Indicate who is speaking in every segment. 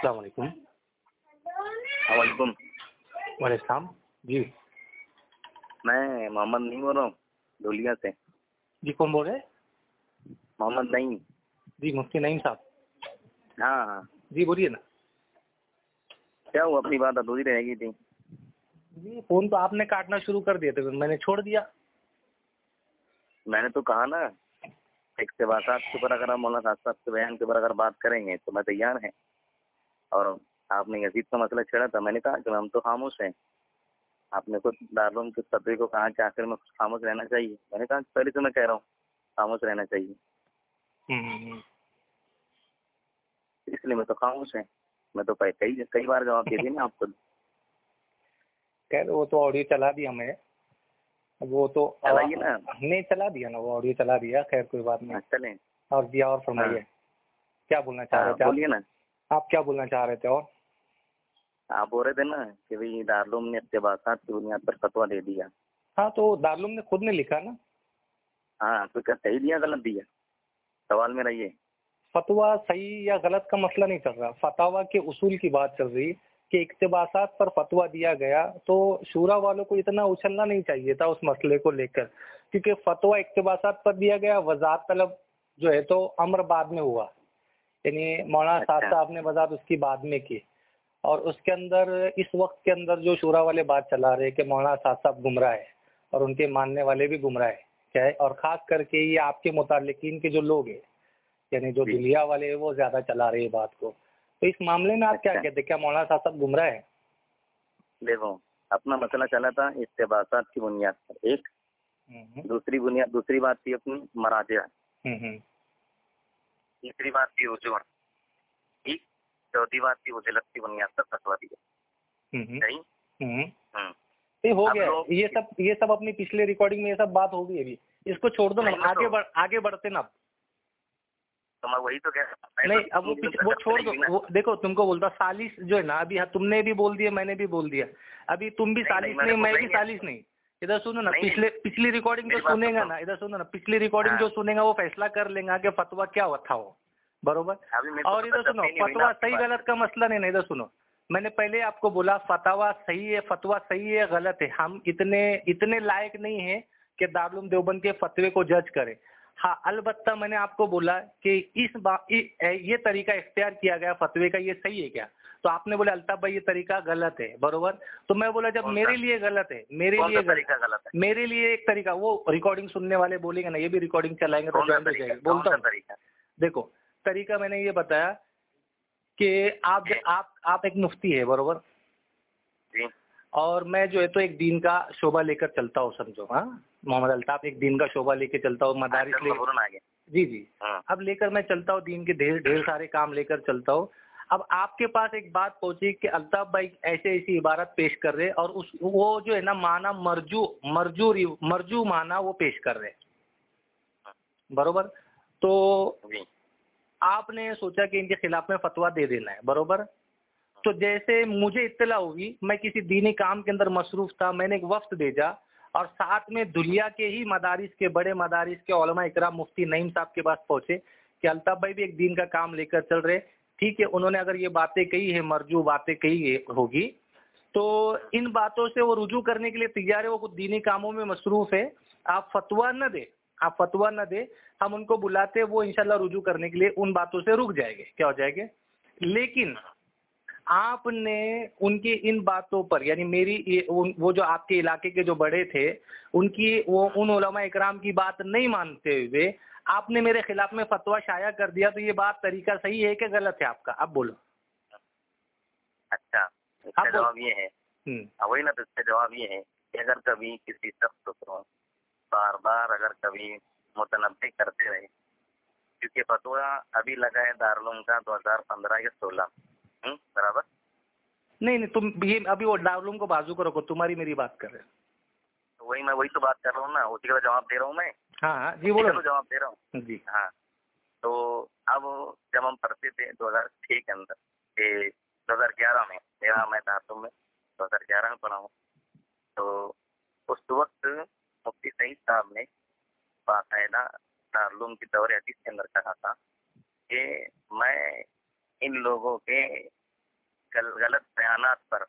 Speaker 1: السلام علیکم۔
Speaker 2: السلام علیکم
Speaker 1: وعلیکم السلام۔ جی۔
Speaker 2: میں محمد نہیں بول رہا ہوں دھولیا سے۔
Speaker 1: جی کون بول رہے
Speaker 2: محمد نہیں
Speaker 1: جی مفتی نعیم صاحب۔
Speaker 2: ہاں ہاں۔
Speaker 1: جی بولیے نا۔
Speaker 2: کیا ہوا؟ اپنی بات ادھوری رہ گئی تھی۔
Speaker 1: جی فون تو آپ نے کاٹنا شروع کر دیا تھا میں نے چھوڑ دیا۔
Speaker 2: میں نے تو کہا نا اقتباسات کے اوپر اگر ہم مولانا صاحب کے بیان کے اوپر اگر بات کریں گے تو میں تیار ہیں۔ اور آپ نے یزید کا مسئلہ چھیڑا تھا میں نے کہا کہ ہم تو خاموش ہیں۔ آپ نے خود دارالعلوم کے صدری کو کہا کہ آخر میں خاموش رہنا چاہیے۔ میں نے کہا پہلے سے میں کہہ رہا ہوں خاموش رہنا چاہیے۔ اس لیے میں تو خاموش ہیں۔ میں تو کئی کئی بار جواب دے دی نا آپ کو۔
Speaker 1: خیر وہ تو آڈیو چلا دیا میں وہ تو نہیں چلا دیا نا وہ آڈیو چلا دیا۔ خیر کوئی بات نہیں۔
Speaker 2: چلیں۔
Speaker 1: اور دیا اور فرمائیے۔ کیا بولنا چاہ رہے تھے
Speaker 2: بولیے نا۔
Speaker 1: آپ کیا بولنا چاہ رہے تھے اور؟
Speaker 2: آپ بول رہے تھے نا کہ بھائی دارالعلوم نے اقتباسات کی بنیاد پر فتوا دے دیا۔
Speaker 1: ہاں تو دارالعلوم نے خود نے لکھا نا۔
Speaker 2: ہاں تو کیا صحیح دیا غلط دیا؟ سوال میں رہیے
Speaker 1: فتوا صحیح یا غلط کا مسئلہ نہیں چل رہا۔ فتوا کے اصول کی بات چل رہی کہ اقتباسات پر فتوا دیا گیا تو شورا والوں کو اتنا اچھلنا نہیں چاہیے تھا اس مسئلے کو لے کر۔ کیونکہ فتوا اقتباسات پر دیا گیا وضاحت طلب جو ہے تو امر بعد میں ہوا۔ یعنی مولانا صاحب صاحب نے وضاحت اس کی بعد میں کی۔ اور اس کے اندر اس وقت کے اندر جو شورا والے بات چلا رہے کہ مولانا صاحب صاحب گمراہ ہے اور ان کے ماننے والے بھی گمراہ ہے کیا ہے؟ اور خاص کر کے یہ آپ کے متعلقین کے جو لوگ ہیں یعنی جو دلیا والے ہیں وہ زیادہ چلا رہے ہیں بات کو۔ تو اس معاملے میں آپ کیا کہتے ہیں؟ کیا مولانا صاحب صاحب گمراہ ہے
Speaker 2: دیکھو اپنا مسئلہ چلا تھا اقتباسات کی بنیاد پر۔ ایک دوسری بنیاد دوسری بات تھی اپنی مراجع تیسری بات تھی رجوع ٹھیک چوتھی بات تھی وجلت کی بنیاد پر فتوا دیا
Speaker 1: ہو گیا یہ سب یہ سب اپنی پچھلے ریکارڈنگ میں یہ سب بات ہوگی ابھی اس کو چھوڑ دو نا آگے آگے بڑھتے نا
Speaker 2: تو میں وہی تو کہہ
Speaker 1: نہیں اب وہ وہ چھوڑ دو دیکھو تم کو بولتا سالس جو ہے نا ابھی تم نے بھی بول دیا میں نے بھی بول دیا ابھی تم بھی سالس نہیں میں بھی سالس نہیں ادھر سنو نا پچھلے پچھلی ریکارڈنگ جو سنے گا نا ادھر سنو نا پچھلی ریکارڈنگ جو سنے گا وہ فیصلہ کر لیں گا کہ فتوا کیا تھا وہ۔ بروبر اور ادھر سنو فتوا صحیح غلط کا مسئلہ نہیں ادھر سنو۔ میں نے پہلے آپ کو بولا فتوا صحیح ہے فتوا صحیح ہے غلط ہے۔ ہم اتنے اتنے لائق نہیں ہیں کہ دارالعلوم دیوبند کے فتوے کو جج کریں۔ ہاں البتہ میں نے آپ کو بولا کہ اس با یہ طریقہ اختیار کیا گیا فتوے کا یہ صحیح ہے کیا؟ تو آپ نے بولا الطاف بھائی یہ طریقہ غلط ہے بروبر تو میں بولا جب میرے لیے غلط ہے میرے لیے
Speaker 2: غلط ہے۔
Speaker 1: میرے لیے ایک طریقہ وہ ریکارڈنگ سننے والے بولیں گے نا یہ بھی ریکارڈنگ چلائیں گے تو بولتا ہوں۔ دیکھو طریقہ میں نے یہ بتایا کہ آپ آپ آپ ایک مفتی ہے بروبر اور میں جو ہے تو ایک دین کا شعبہ لے کر چلتا ہوں سمجھو۔ ہاں؟ محمد الطاف ایک دین کا شعبہ لے کے چلتا ہوں مدارس لے جی جی۔ اب لے کر میں چلتا ہوں دین کے ڈھیر ڈھیر سارے کام لے کر چلتا ہوں۔ اب آپ کے پاس ایک بات پہنچی کہ الطاف بھائی ایسے ایسی عبارت پیش کر رہے اور اس وہ جو ہے نا مانا مرجو مرجو مرجو مانا وہ پیش کر رہے بروبر تو آپ نے سوچا کہ ان کے خلاف میں فتوا دے دینا ہے بروبر تو جیسے مجھے اطلاع ہوئی میں کسی دینی کام کے اندر مصروف تھا میں نے ایک وقت بھیجا اور ساتھ میں دنیا کے ہی مدارس کے بڑے مدارس کے علماء اکرام مفتی نعیم صاحب کے پاس پہنچے کہ الطاف بھائی بھی ایک دین کا کام لے کر چل رہے ٹھیک ہے، انہوں نے اگر یہ باتیں کہی ہے مرجو باتیں کہی ہوگی، تو ان باتوں سے وہ رجوع کرنے کے لیے تیار ہے وہ کچھ دینی کاموں میں مصروف ہے آپ فتوا نہ دیں، آپ فتوا نہ دیں، ہم ان کو بلاتے وہ انشاءاللہ رجوع کرنے کے لیے ان باتوں سے رک جائے گے۔ کیا ہو جائے گے لیکن آپ نے ان کی ان باتوں پر یعنی میری وہ جو آپ کے علاقے کے جو بڑے تھے، ان کی وہ، ان علماء اکرام کی بات نہیں مانتے ہوئے آپ نے میرے خلاف میں فتوا شائع کر دیا تو یہ بات طریقہ صحیح ہے کہ غلط ہے آپ کا؟ اب بولو۔
Speaker 2: اچھا اس کا جواب یہ ہے۔ وہی نا تو اس کا جواب یہ ہے کہ اگر کبھی کسی شخص کو بار بار اگر کبھی متنوع کرتے رہے کیونکہ فتوا ابھی لگا ہے دارالعلوم کا دو ہزار پندرہ یا سولہ۔ برابر؟
Speaker 1: نہیں نہیں تم یہ ابھی وہ دارالعلوم کو بازو کو رکھو تمہاری میری بات کر رہے
Speaker 2: وہی میں وہی تو بات کر رہا ہوں نا اسی کا جواب دے رہا ہوں میں۔
Speaker 1: ہاں ہاں جی بولو
Speaker 2: تو جواب دے رہا ہوں۔
Speaker 1: جی۔
Speaker 2: ہاں تو اب جب ہم پڑھتے تھے دو ہزار چھ کے اندر دو ہزار گیارہ میں میرا میں دارالعلوم میں دو ہزار گیارہ میں پڑھا ہوں۔ تو اس وقت مفتی سعید صاحب نے باقاعدہ دارالعلوم کی دور حدیث کے اندر کہا تھا کہ میں ان لوگوں کے غلط بیانات پر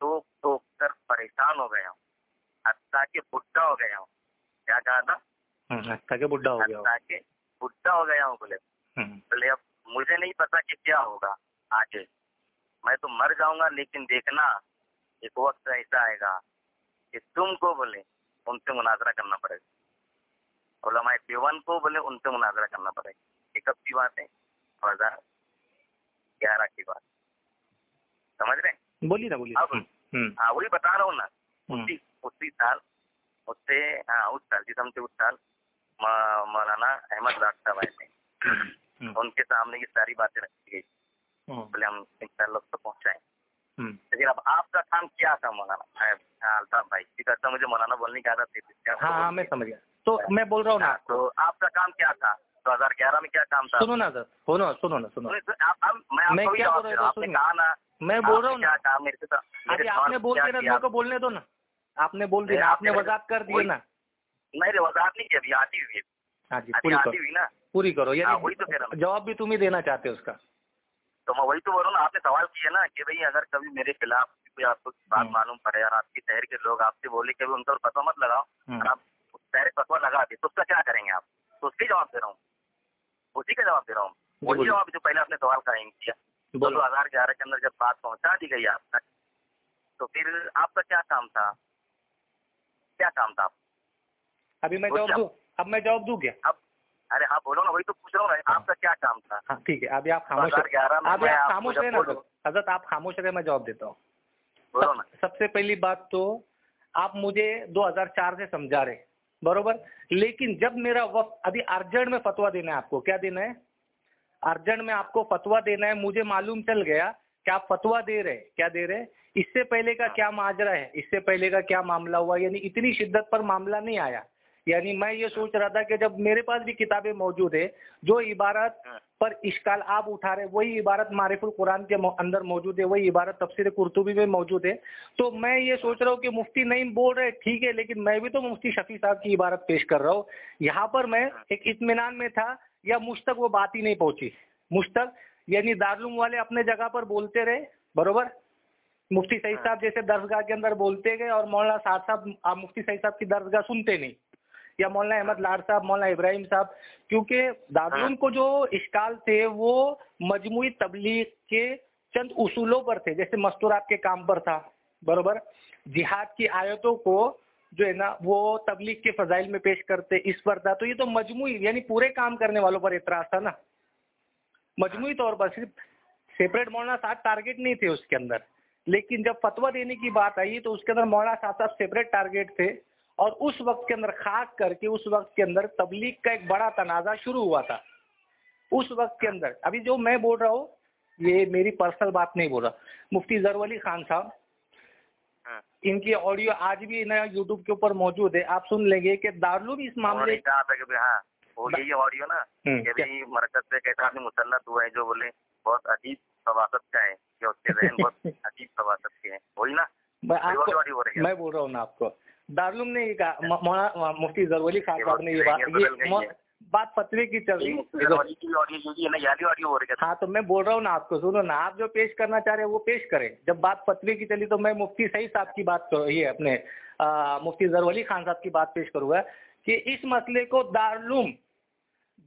Speaker 2: ٹوک ٹوک کر پریشان ہو گیا ہوں حتیٰ کہ بڈھا ہو گیا ہوں۔ کیا کہا تھا؟
Speaker 1: حتیٰ کہ بڈھا ہو گیا
Speaker 2: بڈھا ہو گیا ہوں بولے۔ بولے اب مجھے نہیں پتا کہ کیا ہوگا آگے۔ میں تو مر جاؤں گا لیکن دیکھنا ایک وقت ایسا آئے گا کہ تم کو بولے ان سے مناظرہ کرنا پڑے گا۔ علماء دیوان کو بولے ان سے مناظرہ کرنا پڑے گا۔ یہ کب کی بات ہے؟ دو ہزار گیارہ کی بات۔ سمجھ رہے
Speaker 1: بولیے نا بولیے۔
Speaker 2: اب ہاں وہی بتا رہا ہوں نا۔ اسی اسی سال اس سے ہاں اس سال جس ہم سے اس سال۔ مولانا احمد راج صاحب آئے تھے۔ ان کے سامنے یہ ساری باتیں رکھی گئی۔ بولے ہم ان شاء اللہ تک پہنچائیں۔ لیکن اب آپ کا کام کیا تھا مولانا؟ الطاف بھائی ٹھیک مجھے مولانا بولنے کی عادت تھی۔
Speaker 1: ہاں ہاں میں سمجھ گیا۔ تو میں بول رہا ہوں نا۔
Speaker 2: تو آپ کا کام کیا تھا؟ دو ہزار گیارہ میں کیا کام تھا؟
Speaker 1: سنو نا سر سنو سنو نا سنو۔
Speaker 2: میں کیا بول رہا ہوں کہا نا
Speaker 1: میں بول رہا ہوں
Speaker 2: میرے سے
Speaker 1: آپ نے بول میرے کو بولنے دو نا۔ آپ نے بول دیا آپ نے وضاحت کر دیے نا۔
Speaker 2: نے وضاحت نہیں کی ابھی آتی ہوئی
Speaker 1: ہاں جی
Speaker 2: آتی ہوئی نا۔
Speaker 1: پوری کرو
Speaker 2: ہاں، وہی تو کہہ رہا
Speaker 1: یعنی
Speaker 2: ہوں
Speaker 1: جواب بھی تم ہی دینا چاہتے اس کا۔
Speaker 2: تو میں وہی تو بول رہا ہوں آپ نے سوال کیا نا کہ بھائی اگر کبھی میرے خلاف کوئی آپ کو بات معلوم پڑے اور آپ کی شہر کے لوگ آپ سے بولے کہ ان پر فتوا مت لگاؤ اور آپ شہر فتوا لگا دے تو اس کا کیا کریں گے آپ؟ تو اس کا جواب دے رہا ہوں۔ اسی کا جواب دے رہا ہوں۔ وہی جواب جو پہلے آپ نے سوال قائم کیا۔ دو ہزار گیارہ کے اندر جب بات پہنچا دی گئی آپ تک تو پھر آپ کا کیا کام تھا؟ کیا کام تھا
Speaker 1: ابھی میں جواب دوں؟ اب میں جواب دوں کیا؟
Speaker 2: ارے ہاں بولو نا وہی تو پوچھ رہا ہوں آپ کا کیا کام تھا؟
Speaker 1: ہاں ٹھیک ہے ابھی آپ خاموش ابھی آپ خاموش رہے نا حضرت آپ خاموش رہے میں جواب دیتا ہوں۔
Speaker 2: بولو نا۔
Speaker 1: سب سے پہلی بات تو آپ مجھے دو ہزار چار سے سمجھا رہے برابر؟ لیکن جب میرا وقت ابھی ارجنٹ میں فتوا دینا ہے آپ کو کیا دینا ہے؟ ارجنٹ میں آپ کو فتوا دینا ہے مجھے معلوم چل گیا کہ آپ فتوا دے رہے کیا دے رہے اس سے پہلے کا کیا ماجرا ہے؟ اس سے پہلے کا کیا معاملہ ہوا؟ یعنی اتنی شدت پر معاملہ نہیں آیا۔ یعنی میں یہ سوچ رہا تھا کہ جب میرے پاس بھی کتابیں موجود ہے جو عبارت پر اشکال آپ اٹھا رہے وہی عبارت معرف القرآن کے اندر موجود ہے وہی عبارت تفسیر قرطبی میں موجود ہے۔ تو میں یہ سوچ رہا ہوں کہ مفتی نہیں بول رہے ٹھیک ہے لیکن میں بھی تو مفتی شفیع صاحب کی عبارت پیش کر رہا ہوں۔ یہاں پر میں ایک اطمینان میں تھا یا مجھ تک وہ بات ہی نہیں پہنچی۔ مجھ تک یعنی دارالعلوم والے اپنے جگہ پر بولتے رہے برابر؟ مفتی سعید صاحب جیسے درسگاہ کے اندر بولتے گئے اور مولانا سعد صاحب آپ مفتی سعید صاحب کی درسگاہ سنتے نہیں۔ یا مولانا احمد لاڈ صاحب مولانا ابراہیم صاحب کیونکہ دارالعلوم کو جو اشکال تھے وہ مجموعی تبلیغ کے چند اصولوں پر تھے۔ جیسے مستورات کے کام پر تھا برابر۔ جہاد کی آیتوں کو جو ہے نا وہ تبلیغ کے فضائل میں پیش کرتے اس پر تھا۔ تو یہ تو مجموعی یعنی پورے کام کرنے والوں پر اعتراض تھا نا۔ مجموعی طور پر صرف سیپریٹ مولانا صاحب ٹارگیٹ نہیں تھے اس کے اندر۔ لیکن جب فتوا دینے کی بات آئی تو اس کے اندر مولانا صاحب صاحب سیپریٹ ٹارگیٹ تھے۔ اور اس وقت کے اندر خاص کر کے اس وقت کے اندر تبلیغ کا ایک بڑا تنازع شروع ہوا تھا۔ اس وقت کے اندر ابھی جو میں بول رہا ہوں یہ میری پرسنل بات نہیں بول رہا۔ مفتی ضرور علی خان صاحب ان کی آڈیو آج بھی نیا یوٹیوب کے اوپر موجود ہے۔ آپ سن لیں گے کہ دارالعلوم اس معاملے
Speaker 2: کہ ہاں وہ یہی آڈیو نا کہ مرکز سے کہتا آدمی مسلط ہوا ہے جو بولے بہت عجیب کا ہے کہ اس کے ذہن بہت عجیب کے ہیں۔ وہی نا
Speaker 1: میں بول رہا ہوں نا آپ کو۔ دارالعلوم نے یہ کہا مفتی ضروری خان صاحب نے یہ بات بات فتوے کی چل رہی ہاں تو میں بول رہا ہوں نا آپ کو سنو نا۔ آپ جو پیش کرنا چاہ رہے ہیں وہ پیش کریں۔ جب بات فتوے کی چلی تو میں مفتی صحیح صاحب کی بات یہ اپنے مفتی ضرور علی خان صاحب کی بات پیش کروں گا کہ اس مسئلے کو دارالعلوم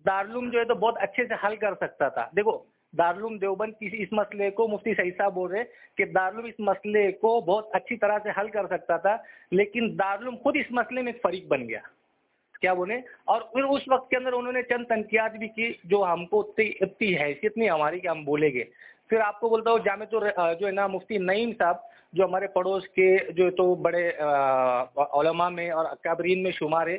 Speaker 1: دارالعلوم جو ہے تو بہت اچھے سے حل کر سکتا تھا۔ دیکھو دارالعلوم دیوبند کسی اس مسئلے کو مفتی صحیح صاحب بول رہے کہ دارالعلوم اس مسئلے کو بہت اچھی طرح سے حل کر سکتا تھا، لیکن دارالعلوم خود اس مسئلے میں ایک فریق بن گیا۔ کیا بولے؟ اور پھر اس وقت کے اندر انہوں نے چند تنقیات بھی کی جو ہم کو اتنی حیثیت نہیں، ہماری کہ ہم بولیں گے۔ پھر آپ کو بولتا ہوں، جامع جو ہے نا، مفتی نعیم صاحب، جو ہمارے پڑوس کے جو تو بڑے علماء میں اور اکابرین میں شمار ہے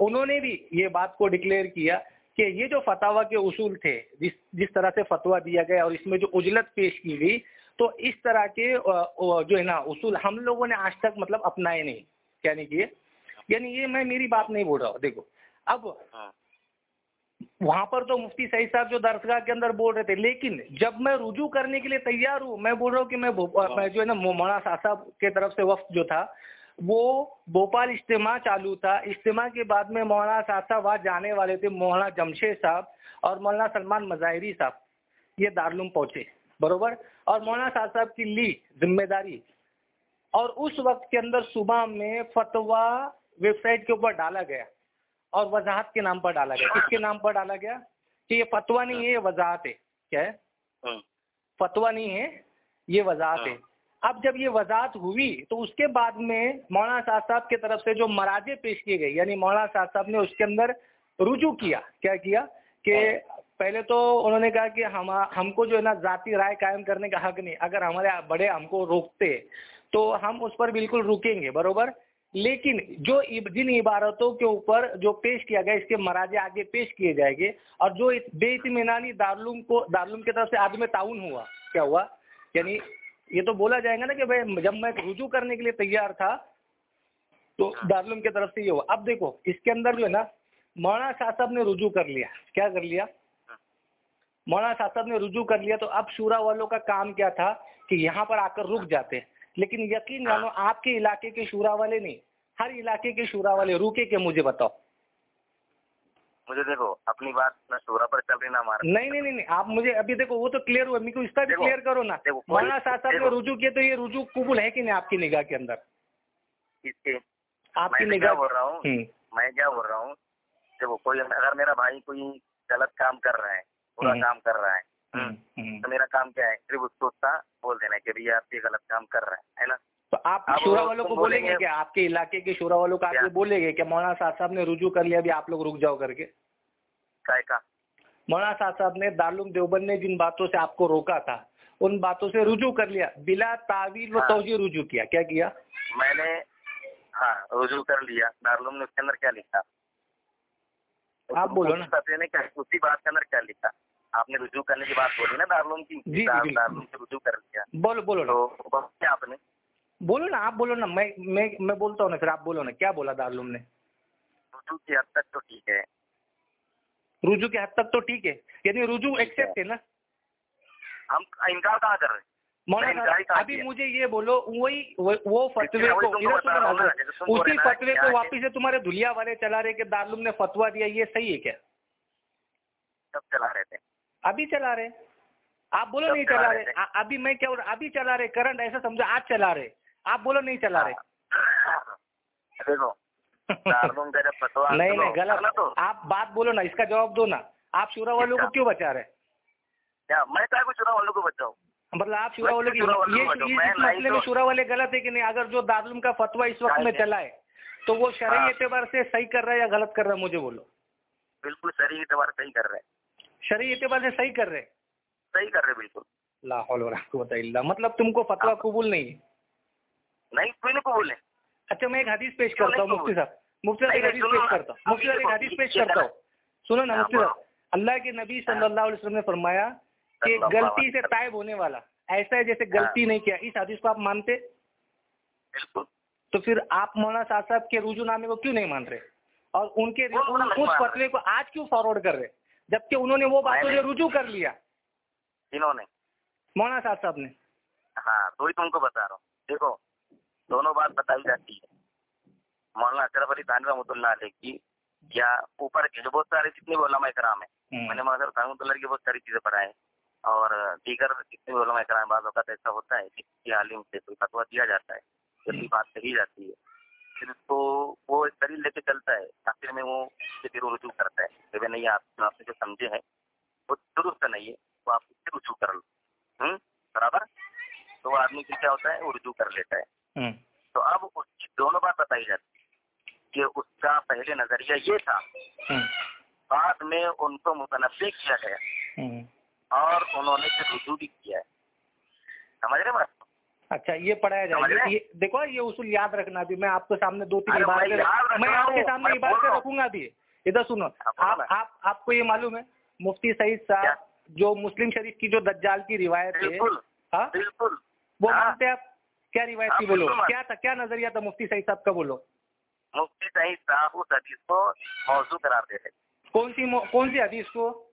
Speaker 1: انہوں نے بھی یہ بات کو ڈکلیئر کیا کہ یہ جو فتوا کے اصول تھے جس جس طرح سے فتوا دیا گیا اور اس میں جو اجلت پیش کی گئی تو اس طرح کے جو ہے نا اصول ہم لوگوں نے آج تک مطلب اپنائے نہیں نہیں کیے؟ یعنی یہ میں میری بات نہیں بول رہا ہوں دیکھو اب وہاں پر تو مفتی سعید صاحب جو درسگاہ کے اندر بول رہے تھے لیکن جب میں رجوع کرنے کے لیے تیار ہوں میں بول رہا ہوں کہ میں جو ہے نا مولانا صاحب کے طرف سے وقت جو تھا وہ بھوپال اجتماع چالو تھا۔ اجتماع کے بعد میں مولانا صاحب صاحب وہاں جانے والے تھے مولانا جمشید صاحب اور مولانا سلمان مظاہری صاحب یہ دارالعلوم پہنچے برابر۔ اور مولانا صاحب صاحب کی لی ذمہ داری۔ اور اس وقت کے اندر صبح میں فتویٰ ویب سائٹ کے اوپر ڈالا گیا اور وضاحت کے نام پر ڈالا گیا۔ کس کے نام پر ڈالا گیا؟ کہ یہ فتویٰ نہیں ہے یہ وضاحت ہے۔ کیا ہے؟ ہاں۔ فتویٰ نہیں ہے یہ وضاحت ہاں۔ ہے۔ اب جب یہ وضاحت ہوئی تو اس کے بعد میں مولانا شاہ صاحب کی طرف سے جو مراجے پیش کیے گئے یعنی مولانا شاہ صاحب نے اس کے اندر رجوع کیا۔ کیا کیا؟ کہ پہلے تو انہوں نے کہا کہ ہم ہم کو جو ہے نا ذاتی رائے قائم کرنے کا حق نہیں، اگر ہمارے بڑے
Speaker 2: ہم کو روکتے تو ہم اس پر بالکل رکیں گے، برابر؟
Speaker 1: لیکن جو جن عبارتوں کے اوپر جو پیش کیا گیا، اس کے مراجے آگے پیش کیے
Speaker 2: جائیں
Speaker 1: گے، اور جو
Speaker 2: بے اطمینانی
Speaker 1: دارالعلوم کو دارالعلوم کی
Speaker 2: طرف
Speaker 1: سے عدم تعاون ہوا، کیا ہوا؟ یعنی یہ تو بولا جائے گا نا
Speaker 2: کہ
Speaker 1: بھائی
Speaker 2: جب میں
Speaker 1: رجوع
Speaker 2: کرنے کے لیے
Speaker 1: تیار
Speaker 2: تھا تو ہاں۔ دارالعلوم کی طرف سے یہ ہوا۔ اب دیکھو اس کے اندر جو ہے نا
Speaker 1: مولانا
Speaker 2: شاہ صاحب نے رجوع
Speaker 1: کر
Speaker 2: لیا۔
Speaker 1: کیا
Speaker 2: کر لیا؟ ہاں۔ مولانا شاہ صاحب نے رجوع کر لیا تو اب شورا والوں کا کام کیا تھا کہ یہاں پر آ
Speaker 1: کر رک
Speaker 2: جاتے۔
Speaker 1: لیکن
Speaker 2: یقین
Speaker 1: جانو آپ
Speaker 2: کے
Speaker 1: علاقے
Speaker 2: کے
Speaker 1: شورا والے نہیں ہر علاقے کے شورا والے
Speaker 2: روکے
Speaker 1: کہ مجھے بتاؤ۔ مجھے دیکھو اپنی بات نہ شورا پر چل رہی نہ ہمارا نہیں نہیں
Speaker 2: نہیں آپ
Speaker 1: مجھے ابھی دیکھو وہ تو کلیئر ہوا میرے کو اس کا بھی کلیئر کرو نا۔ مولانا صاحب صاحب نے رجوع کیا تو
Speaker 2: یہ
Speaker 1: رجوع قبول ہے کہ نہیں
Speaker 2: آپ کی نگاہ کے اندر؟ آپ کی نگاہ بول رہا ہوں؟
Speaker 1: میں کیا بول
Speaker 2: رہا ہوں؟ دیکھو کوئی اگر میرا بھائی کوئی غلط کام کر رہا ہے برا کام کر رہا ہے تو
Speaker 1: میرا کام
Speaker 2: کیا
Speaker 1: ہے؟
Speaker 2: صرف اس کو بول دینا
Speaker 1: کہ بھیا آپ
Speaker 2: یہ غلط کام کر
Speaker 1: رہے ہیں ہے نا؟ آپ شورا والوں کو بولیں گے کہ آپ کے علاقے کے شورا والوں کو آپ
Speaker 2: یہ بولیں گے کہ مولانا صاحب صاحب
Speaker 1: نے رجوع کر لیا ابھی آپ لوگ رک جاؤ
Speaker 2: کر کے۔
Speaker 1: مولانا صاحب صاحب
Speaker 2: نے دارالعلوم دیوبند نے جن باتوں
Speaker 1: سے
Speaker 2: آپ کو روکا
Speaker 1: تھا
Speaker 2: ان
Speaker 1: باتوں
Speaker 2: سے
Speaker 1: رجوع کر لیا۔ بلا تعویل و ہاں۔
Speaker 2: توجہ رجوع
Speaker 1: کیا۔
Speaker 2: کیا
Speaker 1: کیا؟
Speaker 2: میں
Speaker 1: نے
Speaker 2: ہاں، رجوع
Speaker 1: کر
Speaker 2: لیا۔ دارالعلوم نے اس
Speaker 1: کے
Speaker 2: اندر کیا
Speaker 1: لکھا؟
Speaker 2: آپ
Speaker 1: بولو
Speaker 2: نا۔
Speaker 1: اسی بات کے اندر کیا لکھا؟ آپ نے رجوع کرنے کی بات بولی نا دارالعلوم کی؟
Speaker 2: جی، جی، دارالعلوم سے
Speaker 1: رجوع کر لیا۔ بولو بولو
Speaker 2: آپ
Speaker 1: نے؟
Speaker 2: بولو
Speaker 1: نا
Speaker 2: آپ
Speaker 1: بولو
Speaker 2: نا
Speaker 1: میں بولتا ہوں نا پھر آپ بولو نا کیا بولا دارالعلوم نے رجوع کی حد تک تو ٹھیک ہے رجوع
Speaker 2: کی حد تک تو ٹھیک
Speaker 1: ہے
Speaker 2: یعنی
Speaker 1: رجوع ایکسیپٹ
Speaker 2: ہے نا
Speaker 1: ہم انکار کہاں کر رہے ہیں مولانا ابھی مجھے یہ بولو وہی
Speaker 2: وہ
Speaker 1: فتوے کو اسی
Speaker 2: فتوے کو واپس سے تمہارے دھلیا والے چلا
Speaker 1: رہے کہ دارالعلوم
Speaker 2: نے
Speaker 1: فتوا دیا
Speaker 2: یہ صحیح
Speaker 1: ہے
Speaker 2: کیا کب
Speaker 1: چلا
Speaker 2: رہے
Speaker 1: تھے
Speaker 2: ابھی
Speaker 1: چلا رہے
Speaker 2: آپ
Speaker 1: بولو نہیں چلا رہے ابھی میں کیا ابھی چلا رہے کرنٹ ایسا سمجھو
Speaker 2: آج
Speaker 1: چلا
Speaker 2: رہے
Speaker 1: آپ بولو نہیں چلا رہے۔
Speaker 2: نہیں
Speaker 1: نہیں غلط۔ آپ بات بولو نا اس کا جواب دو نا۔ آپ شورا
Speaker 2: والوں کو کیوں بچا رہے؟ میں والوں
Speaker 1: کو بچاؤں؟ مطلب آپ شورا والے مسئلے
Speaker 2: میں شورا والے غلط ہے
Speaker 1: کہ نہیں؟ اگر جو دارالعلوم کا فتوا اس
Speaker 2: وقت
Speaker 1: میں چلا ہے
Speaker 2: تو وہ شرعی ہاں۔ اعتبار
Speaker 1: سے صحیح کر رہا ہے
Speaker 2: یا
Speaker 1: غلط کر
Speaker 2: رہا
Speaker 1: ہے مجھے بولو۔ بالکل
Speaker 2: شرعی
Speaker 1: اعتبار
Speaker 2: صحیح
Speaker 1: کر
Speaker 2: رہے۔
Speaker 1: شرعی
Speaker 2: اعتبار
Speaker 1: سے صحیح کر رہے۔ صحیح
Speaker 2: کر
Speaker 1: رہے بالکل۔
Speaker 2: لاہور
Speaker 1: مطلب
Speaker 2: تم
Speaker 1: کو فتویٰ قبول
Speaker 2: نہیں
Speaker 1: ہے۔
Speaker 2: نہیں
Speaker 1: کوئی نہیں قبول ہے اچھا میں ایک حدیث پیش کرتا
Speaker 2: ہوں
Speaker 1: مفتی صاحب۔
Speaker 2: مفتی
Speaker 1: صاحب ایک حدیث پیش کرتا ہوں۔ مفتی صاحب ایک حدیث پیش کرتا ہوں۔ سنو
Speaker 2: نا
Speaker 1: مفتی صاحب۔ اللہ کے نبی صلی اللہ علیہ وسلم نے فرمایا کہ غلطی سے طائب
Speaker 2: ہونے
Speaker 1: والا۔
Speaker 2: ایسا
Speaker 1: ہے
Speaker 2: جیسے غلطی
Speaker 1: ہاں۔ نہیں کیا۔ اس حدیث کو آپ مانتے؟ بالکل۔ تو پھر
Speaker 2: آپ
Speaker 1: مولانا شاہ صاحب کے
Speaker 2: رجوع
Speaker 1: نامے کو کیوں نہیں
Speaker 2: مان رہے؟ اور ان کے اس فتوے کو آج کیوں فارورڈ کر رہے؟ جبکہ انہوں نے وہ بات سے رجوع کر لیا۔ انہوں نے۔ مولانا صاحب صاحب نے۔ ہاں تو ہی
Speaker 1: تم
Speaker 2: کو بتا رہا ہوں۔ دیکھو دونوں بات بتائی جاتی ہے۔ مولانا اشرف علی تھانوی رحمۃ اللہ علیہ کی یا اوپر کی جو بہت سارے جتنے بھی علماء کرام ہیں میں نے مولانا اشرف رحمۃ اللہ کی بہت ساری چیزیں پڑھائیں اور دیگر جتنے بھی علماء کرام بعض اوقات ایسا ہوتا ہے کہ عالم سے کوئی فتوا دیا جاتا ہے جلدی بات کہی جاتی ہے۔ پھر اس کو وہ ایک دلیل لے کے چلتا ہے آخر میں وہ پھر رجوع کرتا ہے۔ کہ نہیں آپ
Speaker 1: آپ
Speaker 2: نے جو سمجھے ہیں وہ درست نہیں ہے وہ آپ سے رجوع کر لو۔
Speaker 1: برابر؟
Speaker 2: تو وہ آدمی کیا ہوتا ہے؟
Speaker 1: وہ
Speaker 2: رجوع کر لیتا ہے۔ تو اب اس کی دونوں بات
Speaker 1: بتائی جاتی کہ
Speaker 2: اس
Speaker 1: کا
Speaker 2: پہلے نظریہ
Speaker 1: یہ تھا بعد میں ان کو متنوع کیا گیا اور انہوں نے
Speaker 2: رجوع بھی
Speaker 1: کیا
Speaker 2: ہے۔ سمجھ
Speaker 1: رہے
Speaker 2: بات؟
Speaker 1: اچھا
Speaker 2: یہ
Speaker 1: پڑھایا
Speaker 2: جائے۔
Speaker 1: گا
Speaker 2: دیکھو یہ اصول
Speaker 1: یاد رکھنا بھی۔ میں
Speaker 2: آپ کے
Speaker 1: سامنے
Speaker 2: دو
Speaker 1: تین عبارتیں میں آپ کے سامنے یہ
Speaker 2: بات
Speaker 1: رکھوں گا بھی۔ ادھر سنو ہاں، آپ آپ کو یہ
Speaker 2: معلوم
Speaker 1: ہے
Speaker 2: مفتی
Speaker 1: سعید
Speaker 2: صاحب
Speaker 1: جو مسلم شریف کی جو
Speaker 2: دجال
Speaker 1: کی روایت
Speaker 2: ہے
Speaker 1: ہاں، وہ ہاں۔ مانتے آپ کیا روایتی بولو؟ کیا تھا
Speaker 2: کیا نظریہ تھا؟ مفتی صحیح صاحب کا بولو۔ مفتی صحیح
Speaker 1: صاحب اس حدیث کو موضوع قرار دیتے
Speaker 2: کون سی کون سی حدیث
Speaker 1: کو؟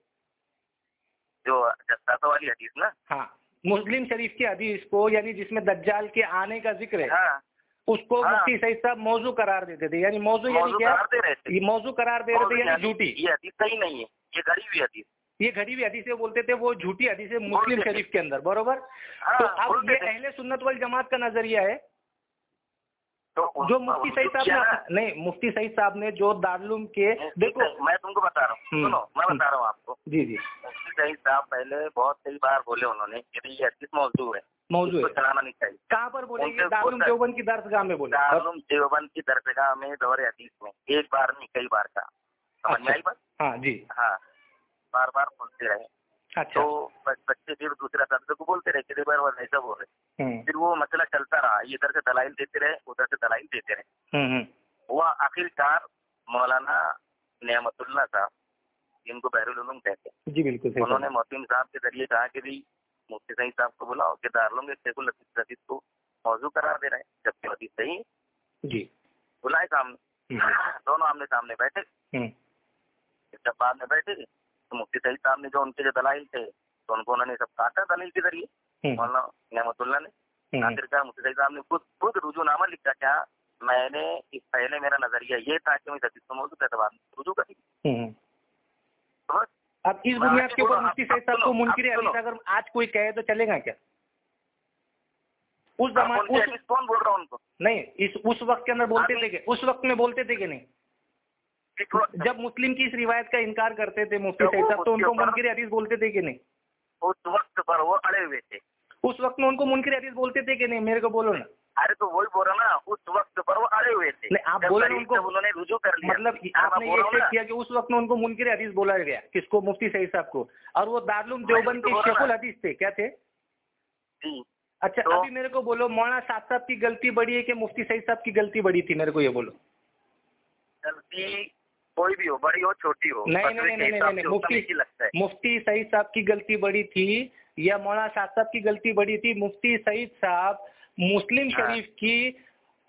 Speaker 1: جو جساتوں والی حدیث نا۔ ہاں۔ مسلم شریف کی حدیث کو یعنی جس
Speaker 2: میں
Speaker 1: دجال
Speaker 2: کے
Speaker 1: آنے کا ذکر ہے ہاں۔ اس کو ہاں۔ مفتی صحیح
Speaker 2: صاحب
Speaker 1: موضوع
Speaker 2: قرار دیتے تھے۔ یعنی
Speaker 1: موضوع یعنی کیا؟ موضوع قرار دے
Speaker 2: رہے
Speaker 1: تھے
Speaker 2: یعنی,
Speaker 1: یعنی
Speaker 2: جھوٹی۔ یہ حدیث صحیح نہیں ہے یہ غریبی حدیث۔
Speaker 1: یہ غریبی حدیثیں بولتے تھے وہ جھوٹی حدیثیں مسلم شریف کے اندر برابر؟
Speaker 2: ہاں،
Speaker 1: تو اب یہ اہل سنت وال جماعت کا نظریہ ہے۔ جو مفتی سعید صاحب نے نہیں مفتی سعید صاحب نے جو دارالعلوم کے دیکھو۔
Speaker 2: میں تم کو بتا رہا ہوں۔ میں بتا رہا ہوں آپ کو۔
Speaker 1: جی جی۔
Speaker 2: مفتی سعید صاحب پہلے بہت کئی بار بولے انہوں نے کہ یہ حدیث موضوع ہے
Speaker 1: موضوع ہے۔
Speaker 2: چلانا نہیں چاہیے۔
Speaker 1: کہاں پر بولے؟ دارالعلوم دیوبند کی درسگاہ میں بولے۔
Speaker 2: دارالعلوم دیوبند کی درسگاہ میں دور حدیث میں ایک بار نہیں کئی بار کا سمجھ میں آئی بات؟ اچھا۔
Speaker 1: ہاں جی۔
Speaker 2: ہاں۔ بار بار بولتے رہے
Speaker 1: اچھا
Speaker 2: تو بچے پھر دوسرا سبجیکٹ کو بولتے رہے کہ بار وہ ایسا بول رہے پھر وہ مسئلہ چلتا رہا ادھر سے دلائل دیتے رہے ادھر سے دلائل دیتے رہے وہ آخر کار مولانا نعمت اللہ صاحب جن کو بحر العلوم کہتے ہیں
Speaker 1: جی بالکل صحیح
Speaker 2: انہوں نے۔ محتم صاحب کے ذریعے کہا کہ بھائی مفتی سعید صاحب کو بلاؤ کہ دارالعلوم کے شیخ الحدیث حدیث کو موضوع قرار دے رہے ہیں جبکہ حدیث صحیح
Speaker 1: جی
Speaker 2: بلائے سامنے دونوں آمنے سامنے بیٹھے جب بعد میں بیٹھے تو مفتی سعید صاحب نے جو ان کے جو دلائل تھے تو ان کو انہوں نے سب کاٹا دلیل کے ذریعے۔ مولانا نعمت اللہ نے۔ آخر کار مفتی سعید صاحب نے خود خود رجوع نامہ لکھا کیا میں نے اس پہلے میرا نظریہ یہ تھا کہ میں کو موضوع کے اعتبار سے رجوع کری
Speaker 1: اب اس بنیاد کے اوپر مفتی سعید صاحب کو منکر حدیث اگر آج کوئی کہے تو چلے گا کیا؟ اس
Speaker 2: ان
Speaker 1: زمان
Speaker 2: کے
Speaker 1: اس
Speaker 2: حدیث کون بول رہا ان کو؟
Speaker 1: نہیں اس اس وقت کے اندر بولتے تھے کہ اس وقت میں بولتے تھے کہ نہیں؟ جب مسلم کی اس روایت کا انکار کرتے تھے مفتی سعید صاحب تو ان کو منکر حدیث بولتے تھے کہ نہیں؟
Speaker 2: اس وقت پر وہ اڑے ہوئے تھے۔
Speaker 1: اس وقت میں ان کو منکر حدیث بولتے تھے کہ نہیں؟ میرے کو بولو نا۔
Speaker 2: ارے تو وہی بول رہا نا اس وقت پر وہ اڑے ہوئے تھے۔
Speaker 1: آپ بولے ان کو-
Speaker 2: انہوں نے رجوع کر لیا۔
Speaker 1: مطلب آپ نے یہ کیا کہ اس وقت میں ان کو منکر حدیث بولا گیا۔ کس کو؟ مفتی سعید صاحب کو۔ اور وہ دارالعلوم دیوبند کے شیخ۔ الحدیث تھے کیا تھے؟
Speaker 2: جی۔
Speaker 1: اچھا ابھی میرے کو بولو مولانا صاحب صاحب کی غلطی بڑی ہے کہ مفتی سعید صاحب کی غلطی بڑی تھی؟ میرے کو یہ بولو۔
Speaker 2: غلطی کوئی بھی ہو بڑی ہو چھوٹی ہو
Speaker 1: نہیں نہیں نہیں مفتی مفتی سعید صاحب کی غلطی بڑی تھی یا مولانا صاحب صاحب کی غلطی بڑی تھی مفتی سعید صاحب مسلم
Speaker 2: ہاں۔
Speaker 1: شریف کی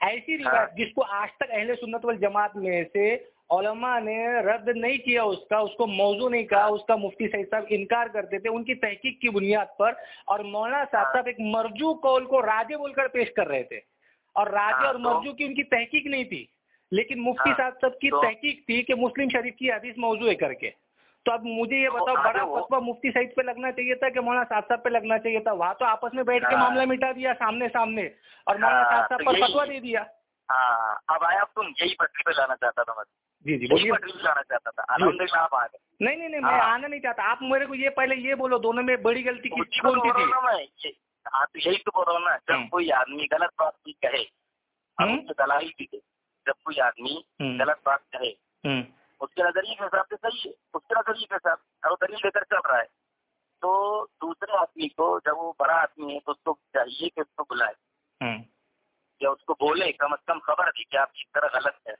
Speaker 1: ایسی
Speaker 2: ہاں۔
Speaker 1: روایت جس کو آج تک اہل سنت والجماعت میں سے علماء نے رد نہیں کیا اس کا اس کو موضوع نہیں کہا اس کا مفتی سعید صاحب انکار کرتے تھے ان کی تحقیق کی بنیاد پر اور مولانا صاحب
Speaker 2: ہاں۔
Speaker 1: صاحب ایک مرجو قول کو راجے بول کر پیش کر رہے تھے اور راجے
Speaker 2: ہاں،
Speaker 1: اور مرجو کی ان کی تحقیق نہیں تھی لیکن مفتی
Speaker 2: ہاں،
Speaker 1: صاحب صاحب کی تحقیق تھی کہ مسلم شریف کی حدیث موضوع ہے کر کے۔ تو اب مجھے یہ بتاؤ بڑا فتوا مفتی سعید پہ لگنا چاہیے تھا کہ مولانا صاحب صاحب پہ لگنا چاہیے تھا۔ وہاں تو آپس میں بیٹھ کے
Speaker 2: ہاں۔
Speaker 1: معاملہ مٹا دیا سامنے سامنے اور مولانا
Speaker 2: ہاں،
Speaker 1: صاحب صاحب پر
Speaker 2: یہی-
Speaker 1: فتوا دے دیا۔
Speaker 2: ہاں اب آیا تم یہی پٹری پہ لانا چاہتا تھا
Speaker 1: جی جی
Speaker 2: یہی
Speaker 1: بولیے۔
Speaker 2: پٹری پہ لانا چاہتا تھا۔ الحمد للہ آپ آ گئے۔
Speaker 1: نہیں نہیں نہیں میں
Speaker 2: ہاں۔
Speaker 1: آنا نہیں چاہتا۔ آپ میرے کو یہ پہلے یہ بولو دونوں میں بڑی غلطی کون سی
Speaker 2: بول
Speaker 1: تھی؟
Speaker 2: ہاں تو یہی تو بول رہا ہوں نا۔ جب کوئی آدمی غلط بات بھی کہے ہم دلائی بھی دے جب کوئی آدمی۔ غلط بات کہے اس کے نظریے کے حساب سے صحیح ہے۔ اس کے نظریے کے حساب سے اور دلیل لے کر چل رہا ہے تو دوسرے آدمی کو جب وہ بڑا آدمی ہے تو اس کو چاہیے کہ اس کو بلائے۔ یا اس کو بولے کم از کم خبر دی کہ آپ اس طرح غلط ہے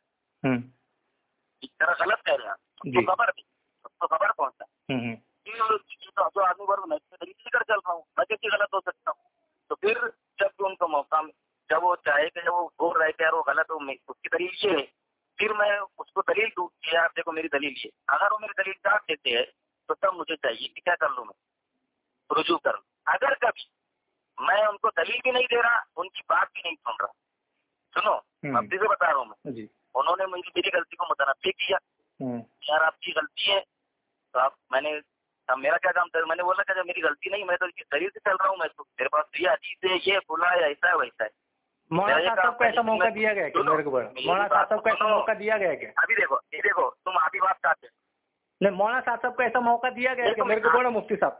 Speaker 2: اس طرح غلط کہہ رہے ہیں۔ اس
Speaker 1: جی۔
Speaker 2: کو خبر دی اس کو خبر پہنچا۔ جو آدمی بول میں اس سے دلیل لے کر چل رہا ہوں میں کیسے غلط ہو سکتا ہوں؟ تو پھر جب بھی ان کو موقع جب وہ چاہے کہ وہ بول رہے کہ یار وہ غلط ہو اس کی دلیل یہ ہے۔ پھر میں اس کو دلیل دوں کہ یار دیکھو میری دلیل یہ اگر وہ میری دلیل کاٹ دیتے ہیں تو تب مجھے چاہیے کہ کیا کر لوں میں؟ رجوع کر لوں۔ اگر کبھی میں ان کو دلیل بھی نہیں دے رہا ان کی بات بھی نہیں سن رہا۔ سنو۔ اب سے بتا رہا ہوں میں۔
Speaker 1: جی۔
Speaker 2: انہوں نے مجھے میری غلطی کو متنوع کیا۔ یار آپ کی غلطی ہے۔ تو آپ میں نے اب میرا کیا کام تھا؟ میں نے بولا کہ میری غلطی نہیں میں تو اس دلیل سے چل رہا ہوں میں تو۔ میرے پاس یہ عزیز ہے یہ بلا ہے ایسا ہے ویسا ہے۔
Speaker 1: مولانا صاحب کو ایسا موقع دیا گیا کیا میرے کو مولانا صاحب صاحب کو ایسا۔ موقع دیا گیا کیا
Speaker 2: ابھی دیکھو یہ دیکھو تم آدھی بات کہتے
Speaker 1: نہیں مولانا صاحب صاحب کو ایسا موقع دیا گیا کہ میرے کو بولو مفتی صاحب۔